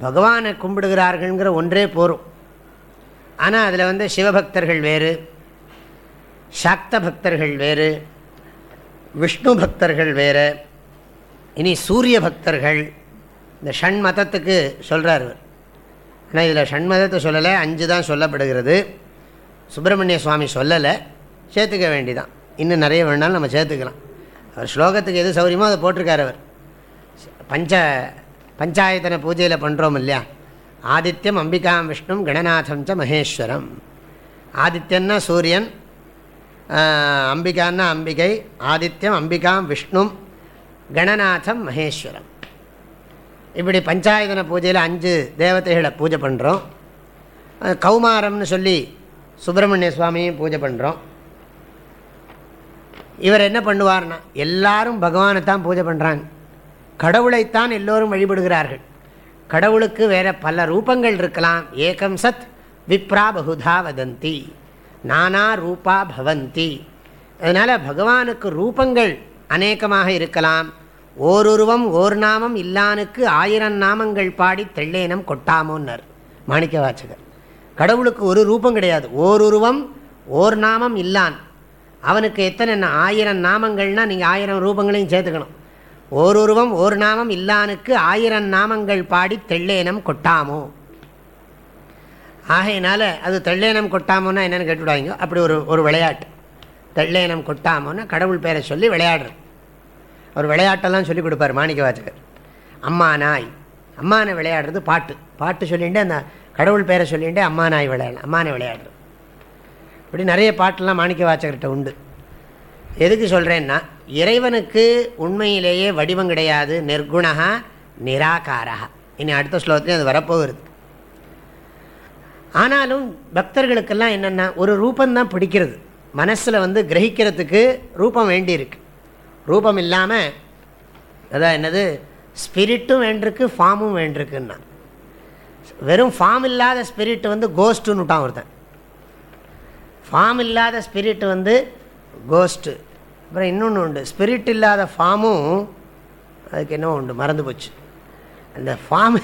பகவானை கும்பிடுகிறார்கள்ங்கிற ஒன்றே போரும். ஆனால் அதில் வந்து சிவபக்தர்கள் வேறு சாக்த பக்தர்கள் வேறு விஷ்ணு பக்தர்கள் வேறு இனி சூரிய பக்தர்கள் இந்த ஷண் மதத்துக்கு சொல்கிறார் ஆனால் இதில் ஷண்மதத்தை சொல்லலை அஞ்சு தான் சொல்லப்படுகிறது. சுப்பிரமணிய சுவாமி சொல்லலை சேர்த்துக்க வேண்டிதான். இன்னும் நிறைய வேணாலும் நம்ம சேர்த்துக்கலாம். அவர் ஸ்லோகத்துக்கு எது சௌரியமோ அதை போட்டிருக்கார் அவர். பஞ்ச பஞ்சாயத்தன பூஜையில் பண்ணுறோம் இல்லையா? ஆதித்யம் அம்பிகாம் விஷ்ணும் கணநாதம் ச மகேஸ்வரம். ஆதித்யன்னா சூரியன் அம்பிகான்னா அம்பிகை ஆதித்யம் அம்பிகாம் விஷ்ணும் கணநாதம் மகேஸ்வரம். இப்படி பஞ்சாயதன பூஜையில் அஞ்சு தேவதைகளை பூஜை பண்ணுறோம் கௌமாரம்னு சொல்லி சுப்பிரமணிய சுவாமியும் பூஜை பண்ணுறோம் இவர் என்ன பண்ணுவார்னா எல்லாரும் பகவானை தான் பூஜை பண்ணுறாங்க கடவுளைத்தான் எல்லோரும் வழிபடுகிறார்கள். கடவுளுக்கு வேறு பல ரூபங்கள் இருக்கலாம். ஏகம் சத் விப்ரா பகுதா வதந்தி. நானா ரூபா பவந்தி. அதனால் பகவானுக்கு ரூபங்கள் அநேகமாக இருக்கலாம். ஓருருவம் ஓர் நாமம் இல்லானுக்கு ஆயிரம் நாமங்கள் பாடி தெள்ளேனம் கொட்டாமோன்னர். மாணிக்க வாச்சகர் கடவுளுக்கு ஒரு ரூபம் கிடையாது. ஓருருவம் ஓர் நாமம் இல்லான். அவனுக்கு எத்தனை ஆயிரம் நாமங்கள்னா நீங்கள் ஆயிரம் ரூபங்களையும் சேர்த்துக்கணும். ஓருருவம் ஓர் நாமம் இல்லானுக்கு ஆயிரம் நாமங்கள் பாடி தெள்ளேனம் கொட்டாமோ? ஆகையினால அது தெள்ளேனம் கொட்டாமோன்னா என்னென்னு கேட்டுவிடுவாங்க அப்படி ஒரு ஒரு விளையாட்டு. தெள்ளேனம் கொட்டாமோன்னா கடவுள் பேரை சொல்லி விளையாடுறது. அவர் விளையாட்டெல்லாம் சொல்லிக் கொடுப்பார் மாணிக்க வாச்சகர் அம்மா நாய். அம்மா நாய் விளையாடுறது பாட்டு. பாட்டு சொல்லிட்டு அந்த கடவுள் பேரை சொல்லிட்டு அம்மா நாய் விளையாடலாம் அம்மா நாய் விளையாடுறது. இப்படி நிறைய பாட்டெல்லாம் மாணிக்க வாச்சகர்கிட்ட உண்டு. எதுக்கு சொல்கிறேன்னா இறைவனுக்கு உண்மையிலேயே வடிவம் கிடையாது. நிர்குணகா நிராகாரா இனி அடுத்த ஸ்லோகத்துலேயும் அது வரப்போகிறது. ஆனாலும் பக்தர்களுக்கெல்லாம் என்னென்னா ஒரு ரூபந்தான் பிடிக்கிறது. மனசில் வந்து கிரகிக்கிறதுக்கு ரூபம் வேண்டியிருக்கு. ரூபம் இல்லாமல் அதான் என்னது? ஸ்பிரிட்டும் வேண்டிருக்கு ஃபார்மும் வேண்டிருக்குன்னா. வெறும் ஃபார்ம் இல்லாத ஸ்பிரிட் வந்து கோஸ்ட்டுன்னு விட்டான் ஒருத்தன். ஃபார்ம் இல்லாத ஸ்பிரிட் வந்து கோஸ்ட்டு அப்புறம் இன்னொன்று உண்டு. ஸ்பிரிட் இல்லாத ஃபார்மும் அதுக்கு என்ன உண்டு. மறந்து போச்சு. அந்த ஃபார்ம்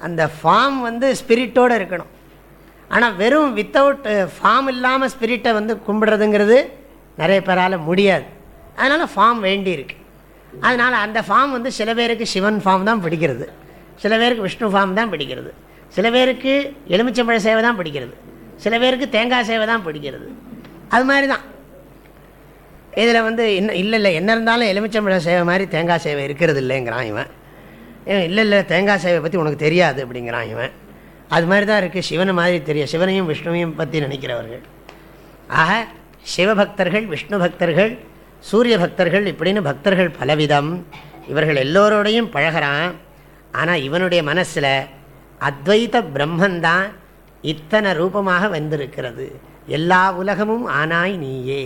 அந்த ஃபார்ம் வந்து ஸ்பிரிட்டோடு இருக்கணும். ஆனால் வெறும் வித்தவுட் ஃபார்ம் இல்லாமல் ஸ்பிரிட்டை வந்து கும்பிடுறதுங்கிறது நிறைய பேரால் முடியாது. அதனால் ஃபார்ம் வேண்டியிருக்கு. அதனால் அந்த ஃபார்ம் வந்து சில பேருக்கு சிவன் ஃபார்ம் தான் பிடிக்கிறது. சில பேருக்கு விஷ்ணு ஃபார்ம் தான் பிடிக்கிறது. சில பேருக்கு எலுமிச்சம்பழ சேவை தான் பிடிக்கிறது. சில பேருக்கு தேங்காய் சேவை தான் பிடிக்கிறது. அது மாதிரி தான் இதில் வந்து இன்னும் இல்லை இல்லை என்ன இருந்தாலும் எலுமிச்சம்பழ சேவை மாதிரி தேங்காய் சேவை இருக்கிறது இல்லைங்கிறான் இவன். இல்லை இல்லை தேங்காய் சேவை பற்றி உனக்கு தெரியாது அப்படிங்கிறான் இவன். அது மாதிரி தான் இருக்குது சிவனை மாதிரி தெரியும். சிவனையும் விஷ்ணுவையும் பற்றி நினைக்கிறவர்கள். ஆக சிவபக்தர்கள் விஷ்ணு பக்தர்கள் சூரிய பக்தர்கள் இப்படின்னு பக்தர்கள் பலவிதம். இவர்கள் எல்லோரோடையும் பழகிறான். ஆனால் இவனுடைய மனசில் அத்வைத பிரம்மந்தான் இத்தனை ரூபமாக வந்திருக்கிறது. எல்லா உலகமும் ஆனாய் நீயே.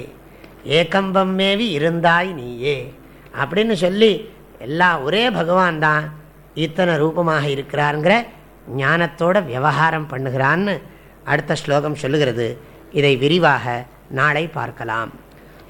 ஏகம்பம் மேவி இருந்தாய் நீயே. அப்படின்னு சொல்லி எல்லா ஒரே பகவான் தான் இத்தனை ரூபமாக இருக்கிறாருங்கிற ஞானத்தோட விவகாரம் பண்ணுகிறான்னு அடுத்த ஸ்லோகம் சொல்லுகிறது. இதை விரிவாக நாளை பார்க்கலாம்.